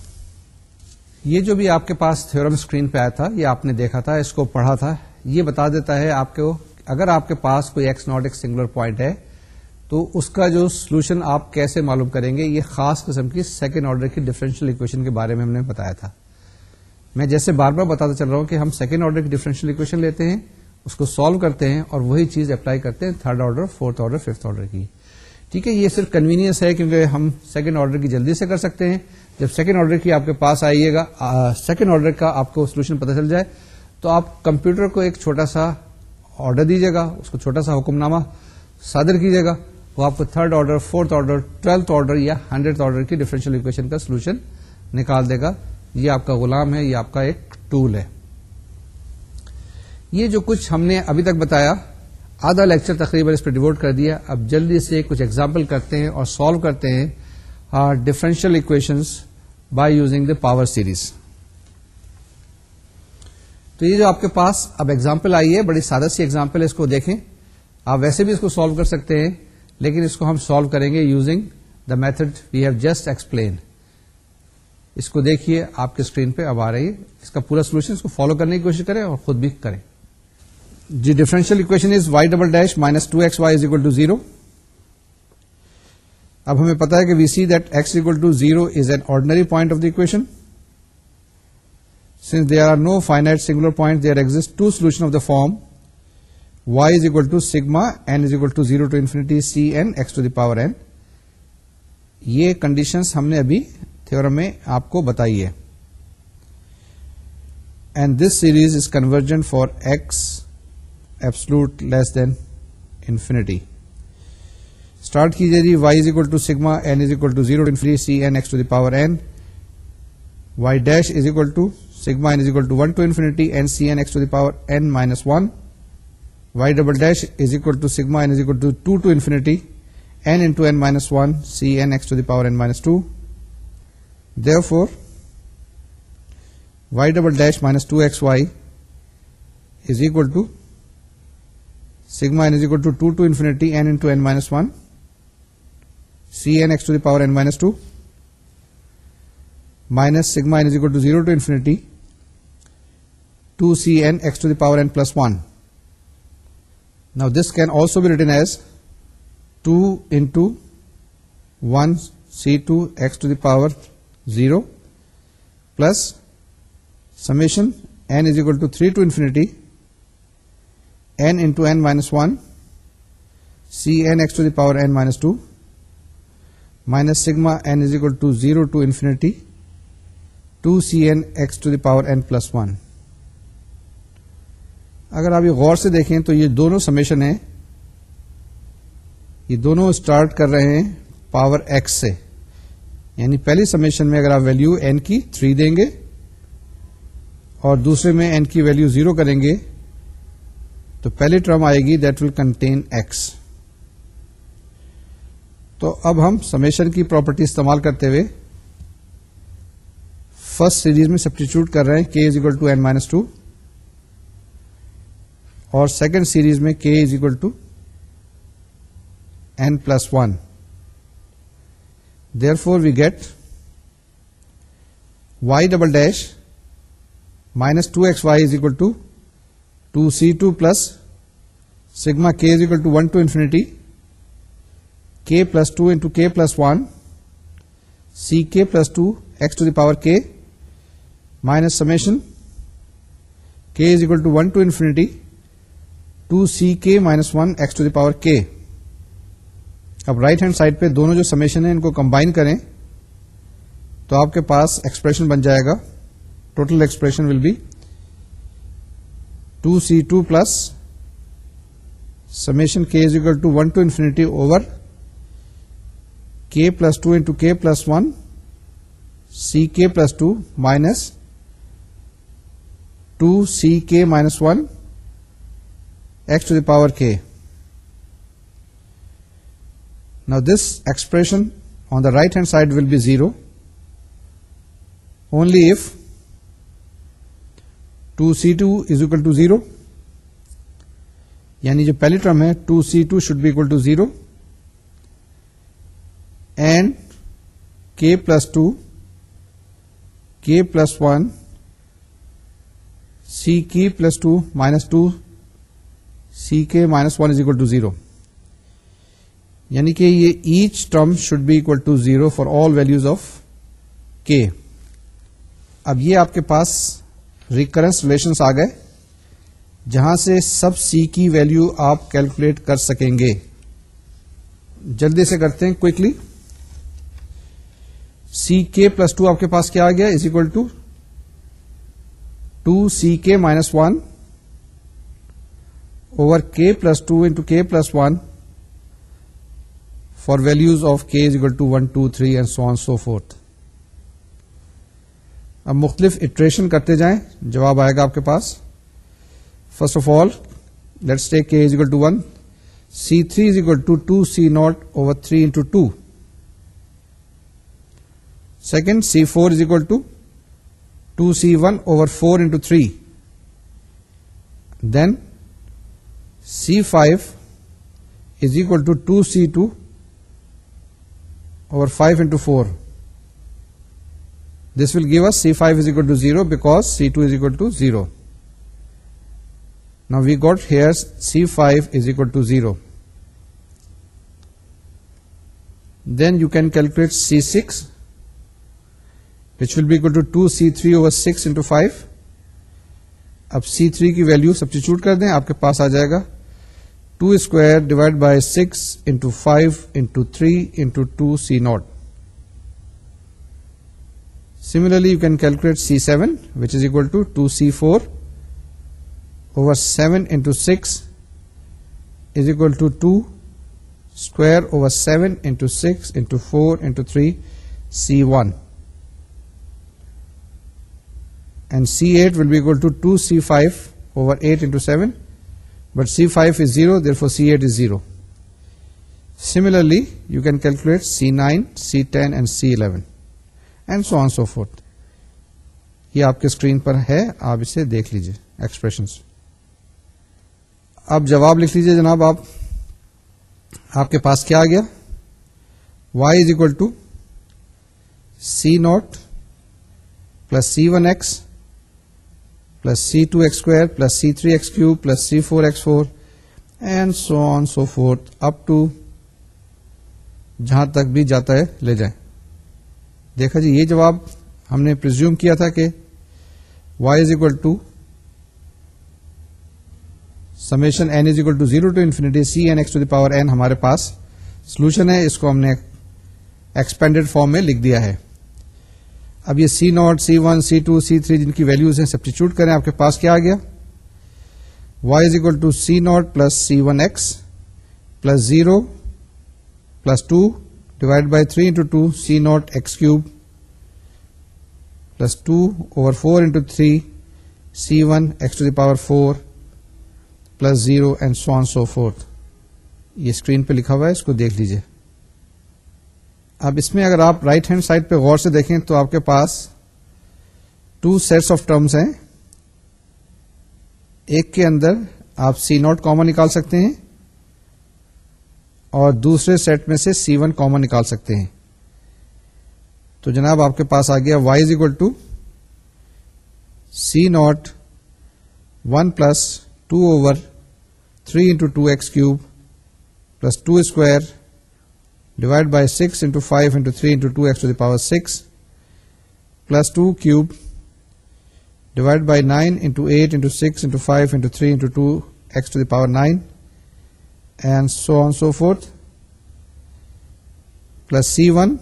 یہ جو بھی آپ کے پاس theorem screen پہ آیا تھا یہ آپ نے دیکھا تھا اس کو پڑھا تھا یہ بتا دیتا ہے آپ کو اگر آپ کے پاس کوئی ایکس ناٹ ایک سنگولر پوائنٹ ہے تو اس کا جو سولوشن آپ کیسے معلوم کریں گے یہ خاص قسم کی سیکنڈ آرڈر کی ڈفرینشیل اکویشن کے بارے میں ہم نے بتایا تھا میں جیسے بار بار بتاتا چل رہا ہوں کہ ہم سیکنڈ آرڈر کی ڈیفرنشیل اکویشن لیتے ہیں اس کو سالو کرتے ہیں اور وہی چیز اپلائی کرتے ہیں third order fourth order fifth order کی ٹھیک ہے یہ صرف کنوینئنس ہے کیونکہ ہم سیکنڈ آرڈر کی جلدی سے کر سکتے ہیں جب سیکنڈ آرڈر کی آپ کے پاس آئیے گا سیکنڈ آرڈر کا آپ کو سولوشن پتہ چل جائے تو آپ کمپیوٹر کو ایک چھوٹا سا آرڈر دیجیے گا اس کو چھوٹا سا حکم نامہ صادر کیجیے گا وہ آپ کو third order fourth order twelfth order یا ہنڈریڈ آرڈر کی ڈیفرنشیل اکویشن کا سولوشن نکال دے گا یہ آپ کا غلام ہے یہ آپ کا ایک ٹول ہے یہ جو کچھ ہم نے ابھی تک بتایا آدھا لیکچر تقریباً اس پہ ڈیوٹ کر دیا اب جلدی سے کچھ ایگزامپل کرتے ہیں اور سالو کرتے ہیں differential equations by using the power series تو یہ جو آپ کے پاس اب ایگزامپل آئی ہے بڑی سادہ سی ایگزامپل ہے اس کو دیکھیں آپ ویسے بھی اس کو سالو کر سکتے ہیں لیکن اس کو ہم سالو کریں گے using the method we have just explain اس کو دیکھیے آپ کے اسکرین پہ اب آ رہی ہے اس کا پورا سولوشن اس کو فالو کرنے کی کوشش کریں اور خود بھی کریں جی differential equation is y double dash minus two x y is equal to zero اب ہمیں پتا ہے کہ we see that x equal to zero is an ordinary point of the equation since there are no finite singular point there exist two solution of the form y is equal to sigma n is equal to 0 to infinity c n x to the power n یہ conditions ہم نے ابھی میں آپ کو بتائیے and this series is convergent for x absolute less than infinity start کیجیے جی y is equal to sigma n is equal to zero c n x to the power n y dash is equal to sigma n is equal to to one infinity n c n x to the power n minus one y double dash is equal to sigma n is equal to two to infinity n into n minus one c n x to the power n minus two therefore y double dash minus two x y is equal to sigma n is equal to two to infinity n infinity n minus one c n x to the power n minus two minus sigma n is equal to zero to infinity two c n x to the power n plus one now this can also be written as two into one c two x to the power zero plus summation n is equal to three to infinity n into n minus one c n x to the power n minus two minus sigma n is equal to zero to infinity two c n x to the power n plus one اگر آپ یہ غور سے دیکھیں تو یہ دونوں summation ہیں یہ دونوں اسٹارٹ کر رہے ہیں پاور ایکس سے یعنی پہلی سمیشن میں اگر آپ ویلو این کی تھری دیں گے اور دوسرے میں این کی ویلو زیرو کریں گے تو پہلی ٹرم آئے گی دیٹ ول کنٹین ایکس تو اب ہم سمیشن کی پراپرٹی استعمال کرتے ہوئے فرسٹ سیریز میں سبسٹیچیوٹ کر رہے ہیں k is equal to n minus two اور سیکنڈ سیریز میں k is equal to n plus one therefore we get y double two two c plus پو k is equal to the power k minus summation two c k minus power کے اب right hand side پہ دونوں جو summation ہیں ان کو combine کریں تو آپ کے پاس ایکسپریشن بن جائے گا total expression will be two c two plus summation k is to one to infinity over k plus two into k plus one c k plus two minus two c k minus one x to the power k Now this expression on the right hand side will be zero only if two c two is equal to zero یعنی جو پہلی term ہے two C to should بھی equal to zero and k plus two k plus one c k plus two minus two c k minus one is equal to zero یعنی کہ یہ each term should be equal to zero for all values of k اب یہ آپ کے پاس recurrence relations آ گئے جہاں سے سب سی کی ویلو آپ کیلکولیٹ کر سکیں گے جلدی سے کرتے ہیں کوکلی سی کے پلس ٹو آپ کے پاس کیا آ گیا is equal to two c k minus one over k plus two into k plus one for values of k is equal to one two three and so on so forth اب مختلف iteration کرتے جائیں جواب آئے گا آپ کے پاس first of all let's take k is equal to one c three is equal to two c naught over three into two second c four is equal to two c one over four into three then c five is equal to two c two five four this will give c five is equal to zero to c two is equal to zero نا we we here c five is equal to zero then you can calculate c six which will equal to c three over six into five اب c three کی value substitute کر دیں آپ کے پاس آ جائے گا 2 square divided by 6 into 5 into 3 into 2 C0. Similarly, you can calculate C7, which is equal to 2C4 over 7 into 6 is equal to 2 square over 7 into 6 into 4 into 3 C1. And C8 will be equal to 2C5 over 8 into 7 but c five is zero therefore c eight is zero similarly you can calculate c nine c ten and c eleven and so forth یہ آپ کے screen پر ہے آپ اسے دیکھ لیجیے expression اب جواب لکھ لیجیے جناب آپ آپ کے پاس کیا آ گیا y is equal to c naught plus c one x plus c two x square plus c three x cube plus c four x four and so on so forth up to جہاں تک بھی جاتا ہے لے جائیں دیکھا جی یہ جواب ہم نے پرزیوم کیا تھا کہ y is equal to summation n is equal to zero to infinity c n x to the power n ہمارے پاس سولوشن ہے اس کو ہم نے ایکسپینڈیڈ فارم میں لکھ دیا ہے اب یہ c naught c one c two c three جن کی ویلوز ہیں سب کریں آپ کے پاس کیا آ گیا y is equal to C naught plus C one x plus zero plus two divide by three into two C naught x cube plus two over four into three C one x to the power four plus zero and so on so forth یہ screen پہ لکھا ہوا ہے اس کو دیکھ لیجیے اب اس میں اگر آپ رائٹ ہینڈ سائڈ پہ غور سے دیکھیں تو آپ کے پاس ٹو سیٹس آف ٹرمز ہیں ایک کے اندر آپ سی ناٹ کامن نکال سکتے ہیں اور دوسرے سیٹ میں سے سی ون کامن نکال سکتے ہیں تو جناب آپ کے پاس آ گیا y is equal to c naught one plus two over three into two x cube plus two square divided by six into five into three into two x to the power six plus two cube divided by nine into eight into six into five into three into two x to the power nine and so on so forth plus c one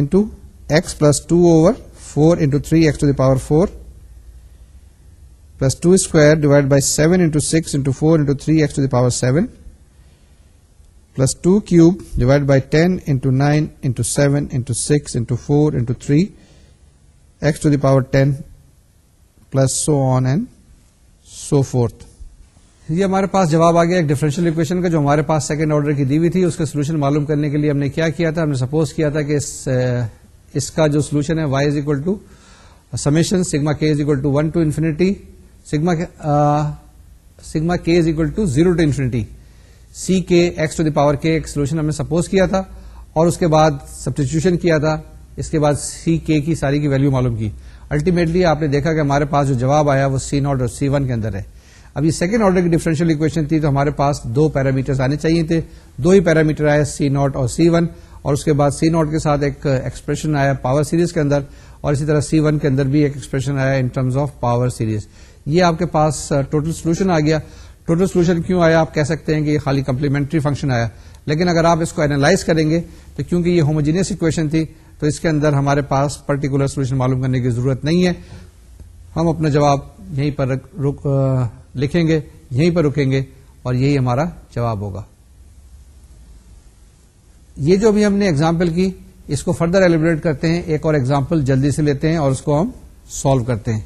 into x plus two over four into three x to the power four plus two square divide by seven into six into four into three x to the power seven plus two cube divide by ten into nine into seven into into six four into three x to the power ten plus so on and so forth یہ ہمارے پاس جواب آ گیا ایک differential equation کا جو ہمارے پاس سیکنڈ آرڈر کی دیوی تھی اس کا سولوشن معلوم کرنے کے لیے ہم نے کیا کیا تھا ہم نے سپوز کیا تھا کہ اس اس کا جو سولوشن ہے y is equal to summation sigma k is equal to two one infinity sigma k is equal to zero to infinity C k x to the power K ایک سولوشن ہم نے suppose کیا تھا اور اس کے بعد سبسٹیچیوشن کیا تھا اس کے بعد سی کے کی ساری کی ویلو معلوم کی الٹیمیٹلی آپ نے دیکھا کہ ہمارے پاس جو جواب آیا وہ سی ناٹ اور سی ون کے اندر ہے اب یہ سیکنڈ آرڈر کی ڈیفرنشیل اکویشن تھی تو ہمارے پاس دو پیرامیٹر آنے چاہیے تھے دو ہی پیرامیٹر آئے سی ناٹ اور سی ون اور اس کے بعد سی ناٹ کے ساتھ ایک ایکسپریشن آیا پاور سیریز کے اندر اور اسی طرح سی ون کے اندر بھی ایکسپریشن آیا in terms of power series یہ آپ کے پاس ٹوٹل uh, سولوشن آ گیا ٹوٹل سولوشن کیوں آیا آپ کہہ سکتے ہیں کہ یہ خالی کمپلیمنٹری فنکشن آیا لیکن اگر آپ اس کو اینالائز کریں گے تو کیونکہ یہ ہوموجینس اکویشن تھی تو اس کے اندر ہمارے پاس پرٹیکولر سولوشن معلوم کرنے کی ضرورت نہیں ہے ہم اپنا جواب یہیں پر لکھیں گے اور یہی ہمارا جواب ہوگا یہ جو بھی ہم نے اگزامپل کی اس کو فردر ایلیبریٹ کرتے ہیں ایک اور ایگزامپل جلدی سے لیتے ہیں اور اس کو ہم سالو کرتے ہیں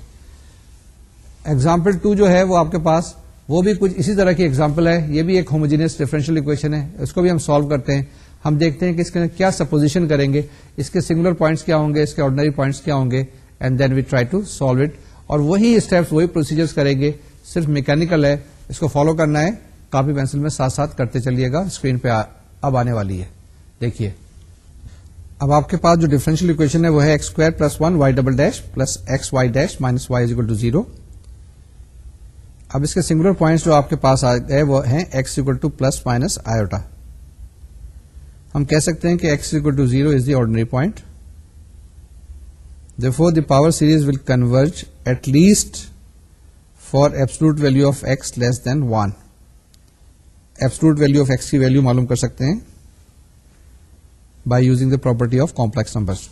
ایگزامپل ٹو جو ہے وہ آپ کے پاس وہ بھی کچھ اسی طرح کی ایگزامپل ہے یہ بھی ایک ہوموجینس ڈیفرنشیل اکویشن ہے اس کو بھی ہم سالو کرتے ہیں ہم دیکھتے ہیں کہ اس کے کیا سپوزیشن کریں گے اس کے سنگولر پوائنٹس کیا ہوں گے اس کے آرڈنری پوائنٹس کیا ہوں گے and then we try to solve it اور وہی اسٹیپس وہی پروسیجرس کریں گے صرف میکینکل ہے اس کو فالو کرنا ہے کاپی پینسل میں ساتھ ساتھ کرتے چلیے گا اسکرین پہ اب آنے والی ہے دیکھیے اب آپ کے پاس جو ڈیفرنشیل اکویشن ہے وہ ہے x square plus one y double dash plus x y dash minus y to zero اب اس کے سنگولر پوائنٹس جو آپ کے پاس آ گئے وہ ہیں x equal to plus minus iota ہم کہہ سکتے ہیں کہ x equal to zero is the ordinary point therefore the power series will converge at least for absolute value of x less than one absolute value of x کی value معلوم کر سکتے ہیں by using the property of complex number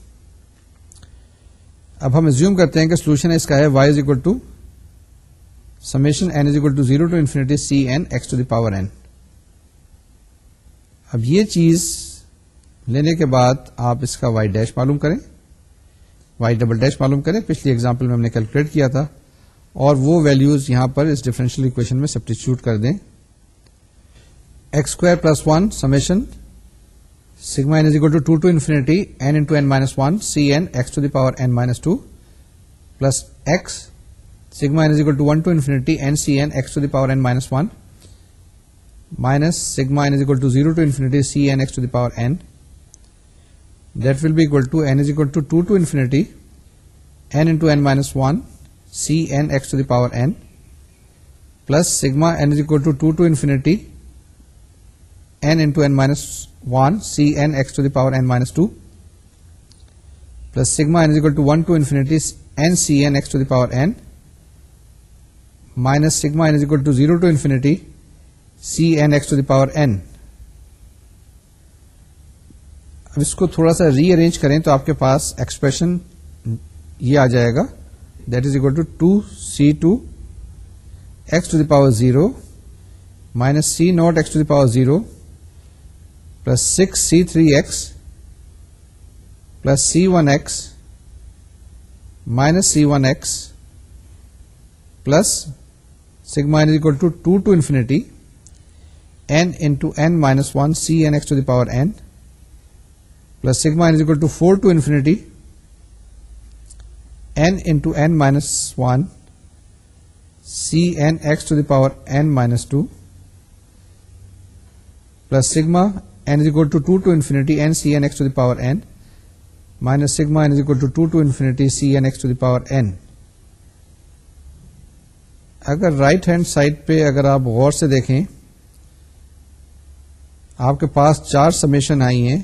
اب ہم assume کرتے ہیں کہ سولوشن اس کا ہے y is equal to summation n is equal to zero to infinity c n x to the power n اب یہ چیز لینے کے بعد آپ اس کا وائی ڈیش معلوم کریں وائی ڈبل ڈیش معلوم کریں پچھلی ایگزامپل میں ہم نے کیلکولیٹ کیا تھا اور وہ ویلوز یہاں پر اس اکویشن میں سبسٹیچیوٹ کر دیں x square plus one summation n is equal to two to infinity n n into minus one C n x to the power n minus two plus x equal to one infinity n C x to power n minus one minus sigma to zero infinity C x to minus one C n minus two plus n minus sigma to zero to infinity C n x to the power n اب اس کو تھوڑا سا ری arrange کریں تو آپ کے پاس ایکسپریشن یہ آ جائے گا that is equal to two C two x to the power zero minus C naught x to the power zero plus six C three x plus C one x minus C one x plus سیگمایکلفیٹی issue s minus one C s to the power سیگمازل four ten ten minus one C s to داورس two plus سیگماول to ٹونیٹی سیگماول C s to the power s اگر right hand side پہ اگر آپ غور سے دیکھیں آپ کے پاس چار سمیشن آئی ہیں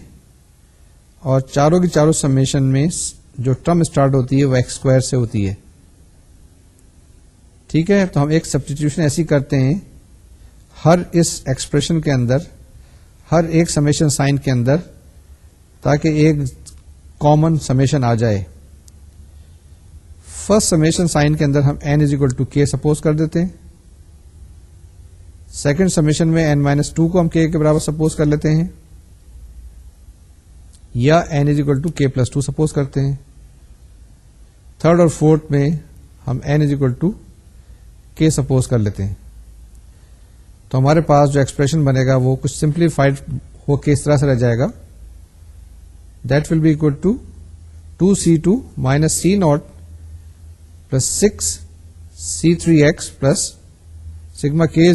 اور چاروں کی چاروں سمیشن میں جو ٹرم اسٹارٹ ہوتی ہے وہ ایکس اسکوائر سے ہوتی ہے ٹھیک ہے تو ہم ایک سبسٹیٹیوشن ایسی کرتے ہیں ہر اس ایکسپریشن کے اندر ہر ایک سمیشن سائن کے اندر تاکہ ایک کامن سمیشن آ جائے فرسٹ سمیشن سائن کے اندر ہم n is equal to k suppose کر دیتے ہیں سیکنڈ سمیشن میں این مائنس ٹو کو ہم کے برابر سپوز کر لیتے ہیں یا is equal to k plus two suppose کرتے ہیں تھرڈ اور فورتھ میں ہم n is equal to k suppose کر لیتے ہیں تو ہمارے پاس جو ایکسپریشن بنے گا وہ کچھ سمپلیفائڈ ہو کے اس طرح سے رہ جائے گا that will be equal to two C two minus C naught six C three x plus sigma k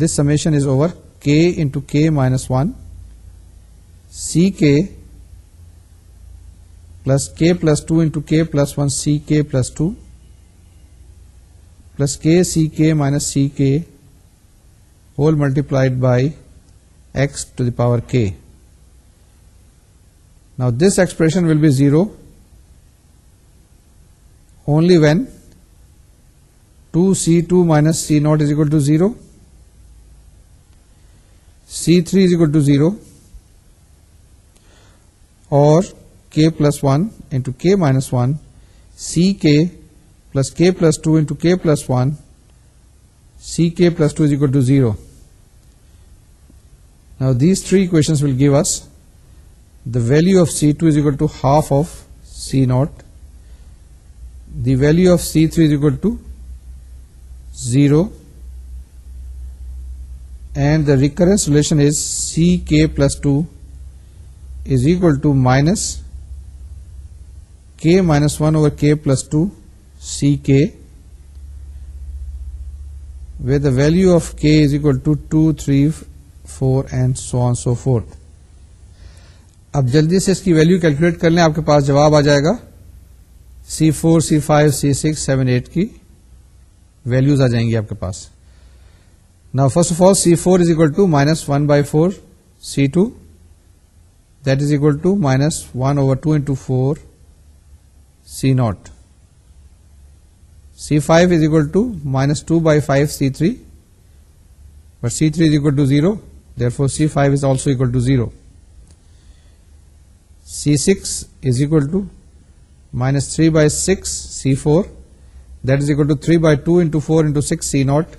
this summation is over k into k minus one C k plus k plus two in K plus one سی کے plus two plus K C کے minus سی کے whole multiplied by x power k now this expression will be zero only when 2C2 minus C0 is equal to 0, C3 is equal to 0, or k plus 1 into k minus 1, Ck plus k plus 2 into k plus 1, Ck plus 2 is equal to 0. Now these three equations will give us the value of C2 is equal to half of C0 the value of C three is to two zero and the relation is is C k plus two is minus two minus k minus one plus plus two C k value the value of k is equal to two three four and so so اب جلدی سے اس کی value calculate کر لیں آپ کے پاس جواب آ جائے گا C four C five C six seven eight کی ویلوز آ جائیں گی آپ کے پاس نا first of all C four is equal to minus one by four C two that is equal to minus one over two into four C naught C five is equal to minus two by five C three but C three is equal to zero therefore C five is also equal to zero C six is equal to minus three by six C four is equal to three by two into four into six C naught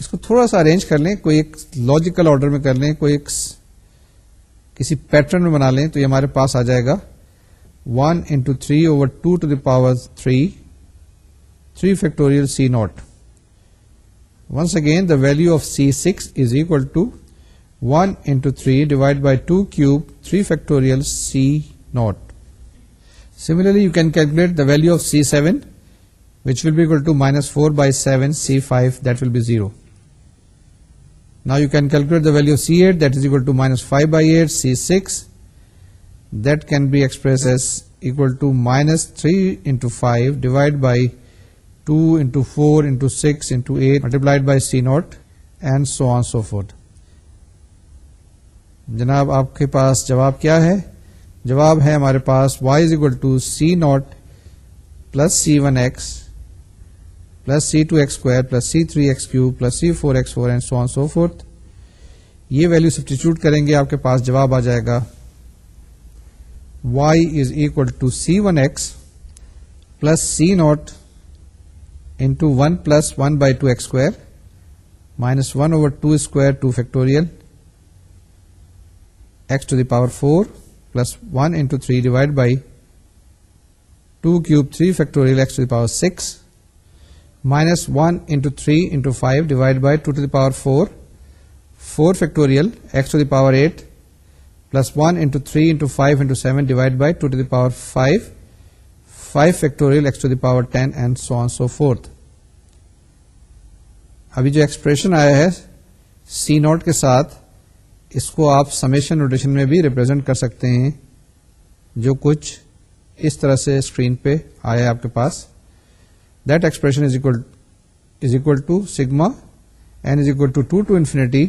اس کو تھوڑا سا arrange کر لیں کوئی ایک logical order میں کر لیں کوئی ایک کسی پیٹرن میں بنا لیں تو یہ ہمارے پاس آ جائے گا one into three over two to the power three three factorial C naught once again the value of C six is equal to one into three divide by two cube three factorial C naught similarly you can calculate the value of C seven to minus four by seven C five zero calculate C eight to minus five C six that can be expressed to minus three and by two into four and six eight multiplied by C naught and so on so forth جناب آپ کے پاس جواب کیا ہے جواب ہے ہمارے پاس y is equal to C naught plus C one x plus C two x square plus C three x cube plus C four x four and so so forth یہ ویلو سبسٹیچیوٹ کریں گے آپ کے پاس جواب آ جائے گا y is equal to C one x plus C naught into one plus one by two x square minus one over two square two factorial x to the power four plus one into three divide by two cube three factorial x to the power six minus one into three into five divide by two to the power four four factorial x to the power eight plus one into three into five into seven divide by two to the power five five factorial x to the power ten and so so forth ابھی جو expression آیا ہے C not کے ساتھ اس کو آپ summation notation میں بھی ریپرزینٹ کر سکتے ہیں جو کچھ اس طرح سے اسکرین پہ آیا آپ کے پاس that expression is equal is equal to sigma n is equal to two to infinity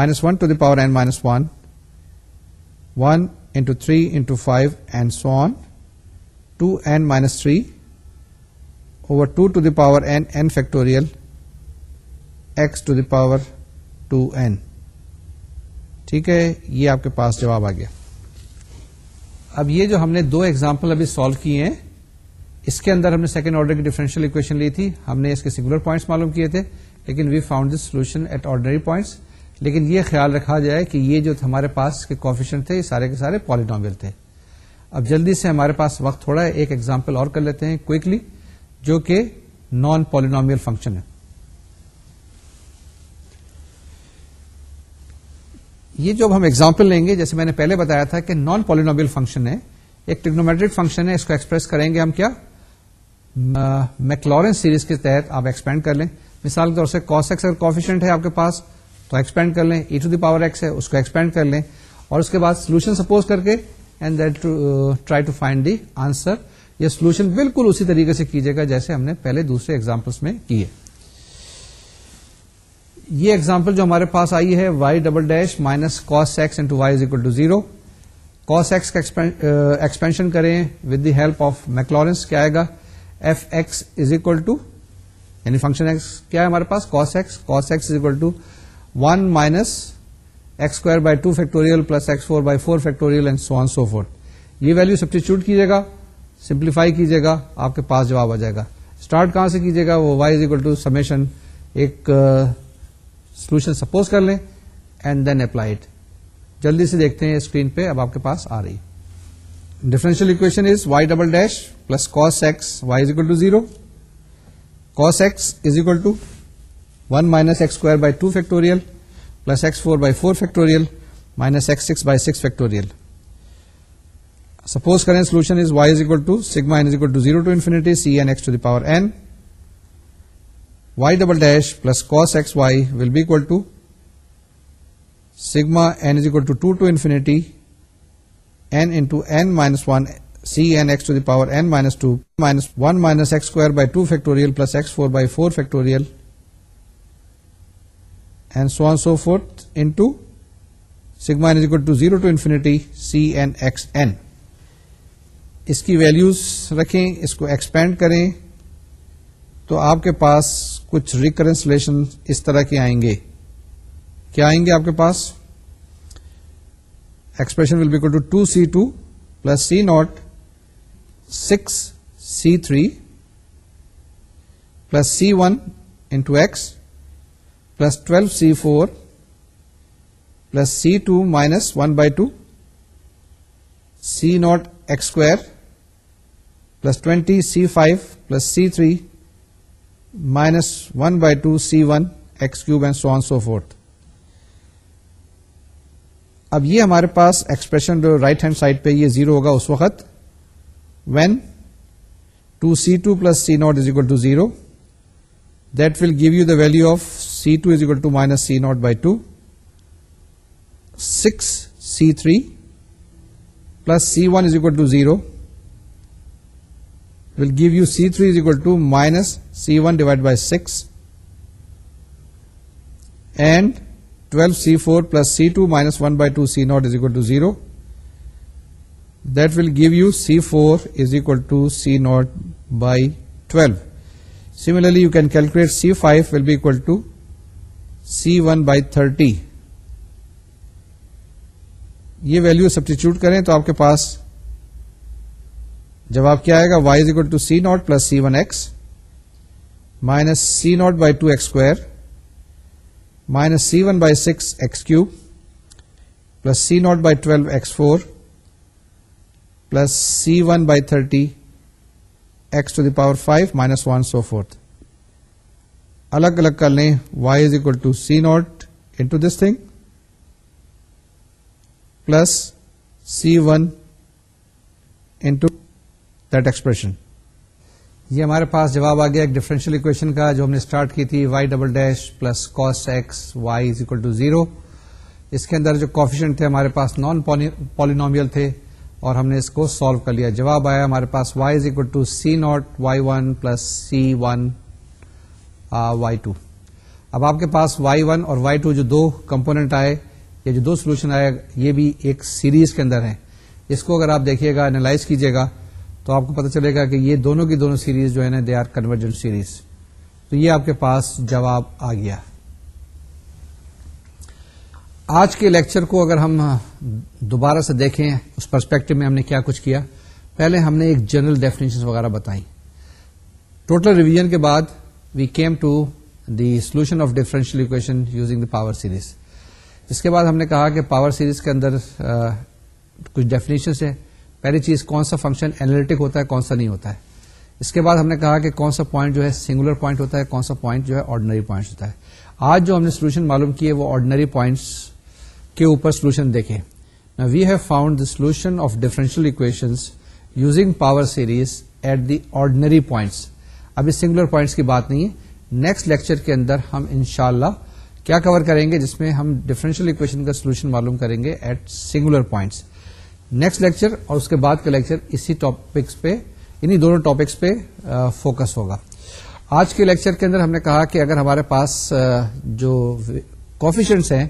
minus one to the power n minus one one into three into five and so on two n minus three over two to the power n n factorial x to the power two n ٹھیک ہے یہ آپ کے پاس جواب آ گیا اب یہ جو ہم نے دو ایگزامپل ابھی سالو کیے ہیں اس کے اندر ہم نے سیکنڈ آرڈر کی ڈیفرنشیل اکویشن لی تھی ہم نے اس کے سنگولر پوائنٹس معلوم کیے تھے لیکن we found this solution at ordinary points لیکن یہ خیال رکھا جائے کہ یہ جو ہمارے پاس کے کوفیشن تھے یہ سارے کے سارے پالینومل تھے اب جلدی سے ہمارے پاس وقت تھوڑا ہے ایک ایگزامپل اور کر لیتے ہیں کوئکلی جو کہ نان پالینومیل فنکشن ہے یہ جو ہم ایگزامپل لیں گے جیسے میں نے پہلے بتایا تھا کہ نان پالینوبل فنکشن ہے ایک ٹیکنومیٹرک فنکشن ہے اس کو ایکسپریس کریں گے ہم کیا میکلورین سیریز کے تحت آپ ایکسپینڈ کر لیں مثال کے طور سے کاس ایکس اگر کوفیشنٹ ہے آپ کے پاس تو ایکسپینڈ کر لیں e to the power x ہے اس کو ایکسپینڈ کر لیں اور اس کے بعد سولوشن سپوز کر کے and that to try to find the answer یہ سولوشن بالکل اسی طریقے سے کیجیے گا جیسے ہم نے پہلے دوسرے ایگزامپلس میں کیے یہ ایگزامپل جو ہمارے پاس آئی ہے y double dash minus cos x into y is equal to zero cos x کا ایکسپینشن uh, کریں with the help of Maclaurin's کیا آئے گا f x is equal to یعنی فنکشن ایکس کیا ہے ہمارے پاس cos x cos x is equal to one minus x square by two factorial plus x four by four factorial and so on so forth یہ value substitute کیجیے گا simplify کیجیے گا آپ کے پاس جواب آ جائے گا اسٹارٹ کہاں سے کیجیے گا وہ y is equal to summation ایک uh, سولوشن سپوز کر لیں اینڈ دین اپلائی اٹ جلدی سے دیکھتے ہیں اسکرین پہ اب آپ کے پاس آ رہی differential equation is y double dash plus cos x y is equal to zero cos x is equal to one minus x square by two factorial plus x four by four factorial minus x six by six factorial suppose کریں solution is y is equal to sigma n is equal to zero to infinity c n x to the power n y double dash plus cos s y will be equal to sigma to to to infinity s c s to the power by two factorial plus four by four factorial four sigma to zero to infinity c s اس کی values رکھیں اس کو expand کریں تو آپ کے پاس کچھ reconciliation اس طرح کے آئیں گے کیا آئیں گے آپ کے پاس expression will be equal plus c naught six c three plus c one into x plus twelve c four plus c two minus one by two c naught x square plus twenty c five plus c three minus one by two c one x cube and so so forth اب یہ ہمارے پاس expression جو right hand side پہ یہ zero ہوگا اس وقت when two c two plus c naught is equal to zero that will give you the value of c two is equal to minus c naught by two six c three plus c one is equal to zero will give you C3 is equal to minus C1 divided by 6 and 12 C4 plus C2 minus 1 by 2 C0 is equal to 0. That will give you C4 is equal to C0 by 12. Similarly, you can calculate C5 will be equal to C1 by 30. یہ value substitute کریں تو آپ کے پاس جواب کیا آئے گا y is equal to c naught plus c one x minus c naught by two x square minus c one by six x cube plus c naught by twelve x four plus c one by thirty x to the power five minus one so forth الگ الگ کر لیں y is equal to c naught into this thing plus c one into that expression یہ ہمارے پاس جواب آ گیا ایک ڈفرینشیل اکویشن کا جو ہم نے اسٹارٹ کی تھی y double dash plus cos x y is equal to zero اس کے اندر جو تھے ہمارے پاس نان پالینومیل تھے اور ہم نے اس کو سالو کر لیا جواب آیا ہمارے پاس y is equal to c naught y one plus c one y two اب آپ کے پاس وائی ون اور وائی ٹو جو دو کمپونیٹ آئے یا جو دو سولوشن آئے یہ بھی ایک سیریز کے اندر ہیں اس کو اگر آپ دیکھیے گا انالائز کیجیے گا تو آپ کو پتہ چلے گا کہ یہ دونوں کی دونوں سیریز جو ہے نا دے آر کنورجنٹ سیریز تو یہ آپ کے پاس جواب آ گیا آج کے لیکچر کو اگر ہم دوبارہ سے دیکھیں اس پرسپیکٹو میں ہم نے کیا کچھ کیا پہلے ہم نے ایک جنرل ڈیفینیشن وغیرہ بتائی ٹوٹل ریویژن کے بعد we came to the solution of equation using the power series اس کے بعد ہم نے کہا کہ پاور سیریز کے اندر کچھ ڈیفینیشن ہے پہلی چیز کون سا فنکشن اینالیٹک ہوتا ہے کون سا نہیں ہوتا ہے اس کے بعد ہم نے کہا کہ کون سا پوائنٹ جو ہے سنگولر پوائنٹ ہوتا ہے کون سا پوائنٹ جو ہے آرڈنری پوائنٹ ہوتا ہے آج جو ہم نے سولوشن معلوم کی ہے وہ آرڈنری پوائنٹس کے اوپر سولوشن دیکھے we have found the solution of differential equation using power series at the ordinary points ابھی سنگولر پوائنٹس کی بات نہیں ہے نیکسٹ لیکچر کے اندر ہم ان کیا کور کریں گے جس میں ہم ڈفرینشیل اکویشن کا سولوشن معلوم کریں گے at singular points next lecture اور اس کے بعد کا لیکچر اسی ٹاپکس پہ انہیں دونوں ٹاپکس پہ فوکس ہوگا آج کے لیکچر کے اندر ہم نے کہا کہ اگر ہمارے پاس جو کوفیشنٹس ہیں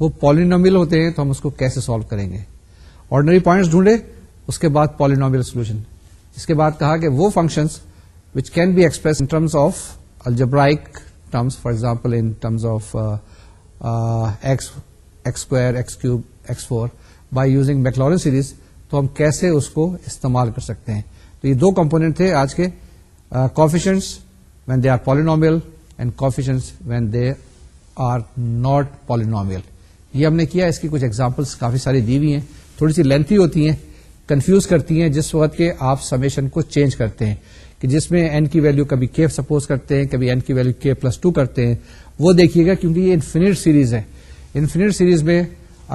وہ پالینومیل ہوتے ہیں تو ہم اس کو کیسے سالو کریں گے آرڈنری پوائنٹس ڈھونڈے اس کے بعد پالینومیل سولوشن اس کے بعد کہا کہ وہ functions which can be express in terms of algebraic terms for example in terms of x square x cube x four by using Maclaurin series تو ہم کیسے اس کو استعمال کر سکتے ہیں تو یہ دو کمپونیٹ تھے آج کے coefficients when they are polynomial and coefficients when they are not polynomial یہ ہم نے کیا اس کی کچھ ایگزامپلس کافی ساری دی ہوئی ہیں تھوڑی سی لینتھی ہوتی ہیں کنفیوز کرتی ہیں جس وقت کے آپ سمیشن کو چینج کرتے ہیں کہ جس میں این کی ویلو کبھی کے سپوز کرتے ہیں کبھی این کی ویلو کے پلس ٹو کرتے ہیں وہ دیکھیے گا کیونکہ یہ انفینٹ سیریز ہے انفینٹ سیریز میں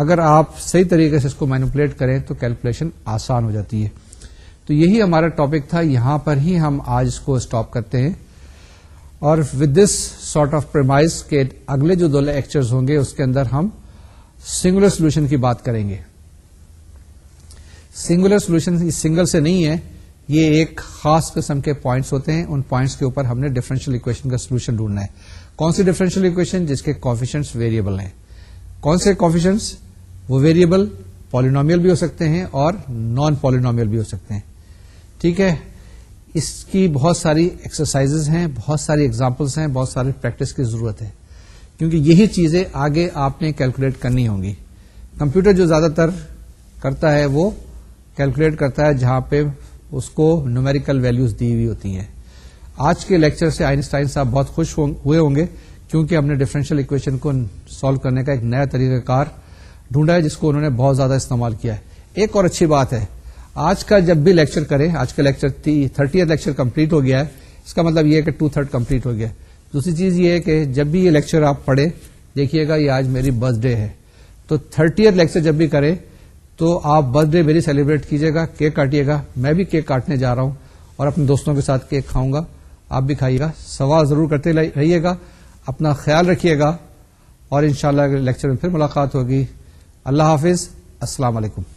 اگر آپ صحیح طریقے سے اس کو مینوپولیٹ کریں تو کیلکولیشن آسان ہو جاتی ہے تو یہی ہمارا ٹاپک تھا یہاں پر ہی ہم آج اس کو اسٹاپ کرتے ہیں اور with this sort of premise کے اگلے جو دو لیکچرز ہوں گے اس کے اندر ہم سنگولر سولوشن کی بات کریں گے سنگولر سولوشن سنگل سے نہیں ہے یہ ایک خاص قسم کے پوائنٹس ہوتے ہیں ان پوائنٹس کے اوپر ہم نے ڈفرینشیل اکویشن کا سولوشن ڈھونڈنا ہے کون سی ڈفرینشیل اکویشن جس کے کافیشنس ویریبل ہیں کون سے کوفیشنس وہ ویریبل پالینومیل بھی ہو سکتے ہیں اور نان پالینومیل بھی ہو سکتے ہیں ٹھیک ہے اس کی بہت ساری ایکسرسائز ہیں بہت ساری ایگزامپلس ہیں بہت ساری پریکٹس کی ضرورت ہے کیونکہ یہی چیزیں آگے آپ نے کیلکولیٹ کرنی ہوں گی کمپیوٹر جو زیادہ تر کرتا ہے وہ کیلکولیٹ کرتا ہے جہاں پہ اس کو نومیریکل ویلوز دی ہوئی ہوتی ہیں آج کے لیکچر سے آئنسٹائن صاحب بہت خوش ہوئے ہوں گے کیونکہ ہم نے ڈفرینشیل اکویشن کو سالو کرنے کا ایک نیا طریقہ کار ڈھونڈا ہے جس کو انہوں نے بہت زیادہ استعمال کیا ہے ایک اور اچھی بات ہے آج کا جب بھی لیکچر کریں آج کا lecture thirty eighth lecture complete ہو گیا ہے اس کا مطلب یہ ہے کہ ٹو تھرڈ کمپلیٹ ہو گیا ہے دوسری چیز یہ ہے کہ جب بھی یہ لیکچر آپ پڑھیں دیکھیے گا یہ آج میری برتھ ڈے ہے تو تھرٹی ایتھ لیکچر جب بھی کریں تو آپ برتھ ڈے میری سیلیبریٹ کیجیے گا کیک کاٹیے گا میں بھی کیک کاٹنے جا رہا ہوں اور اپنے دوستوں کے ساتھ کیک کھاؤں گا آپ بھی کھائیے گا سوال ضرور کرتے رہیے گا اپنا خیال رکھیے گا اور ان شاء اللہ لیکچر میں پھر ملاقات ہوگی اللہ حافظ السلام علیکم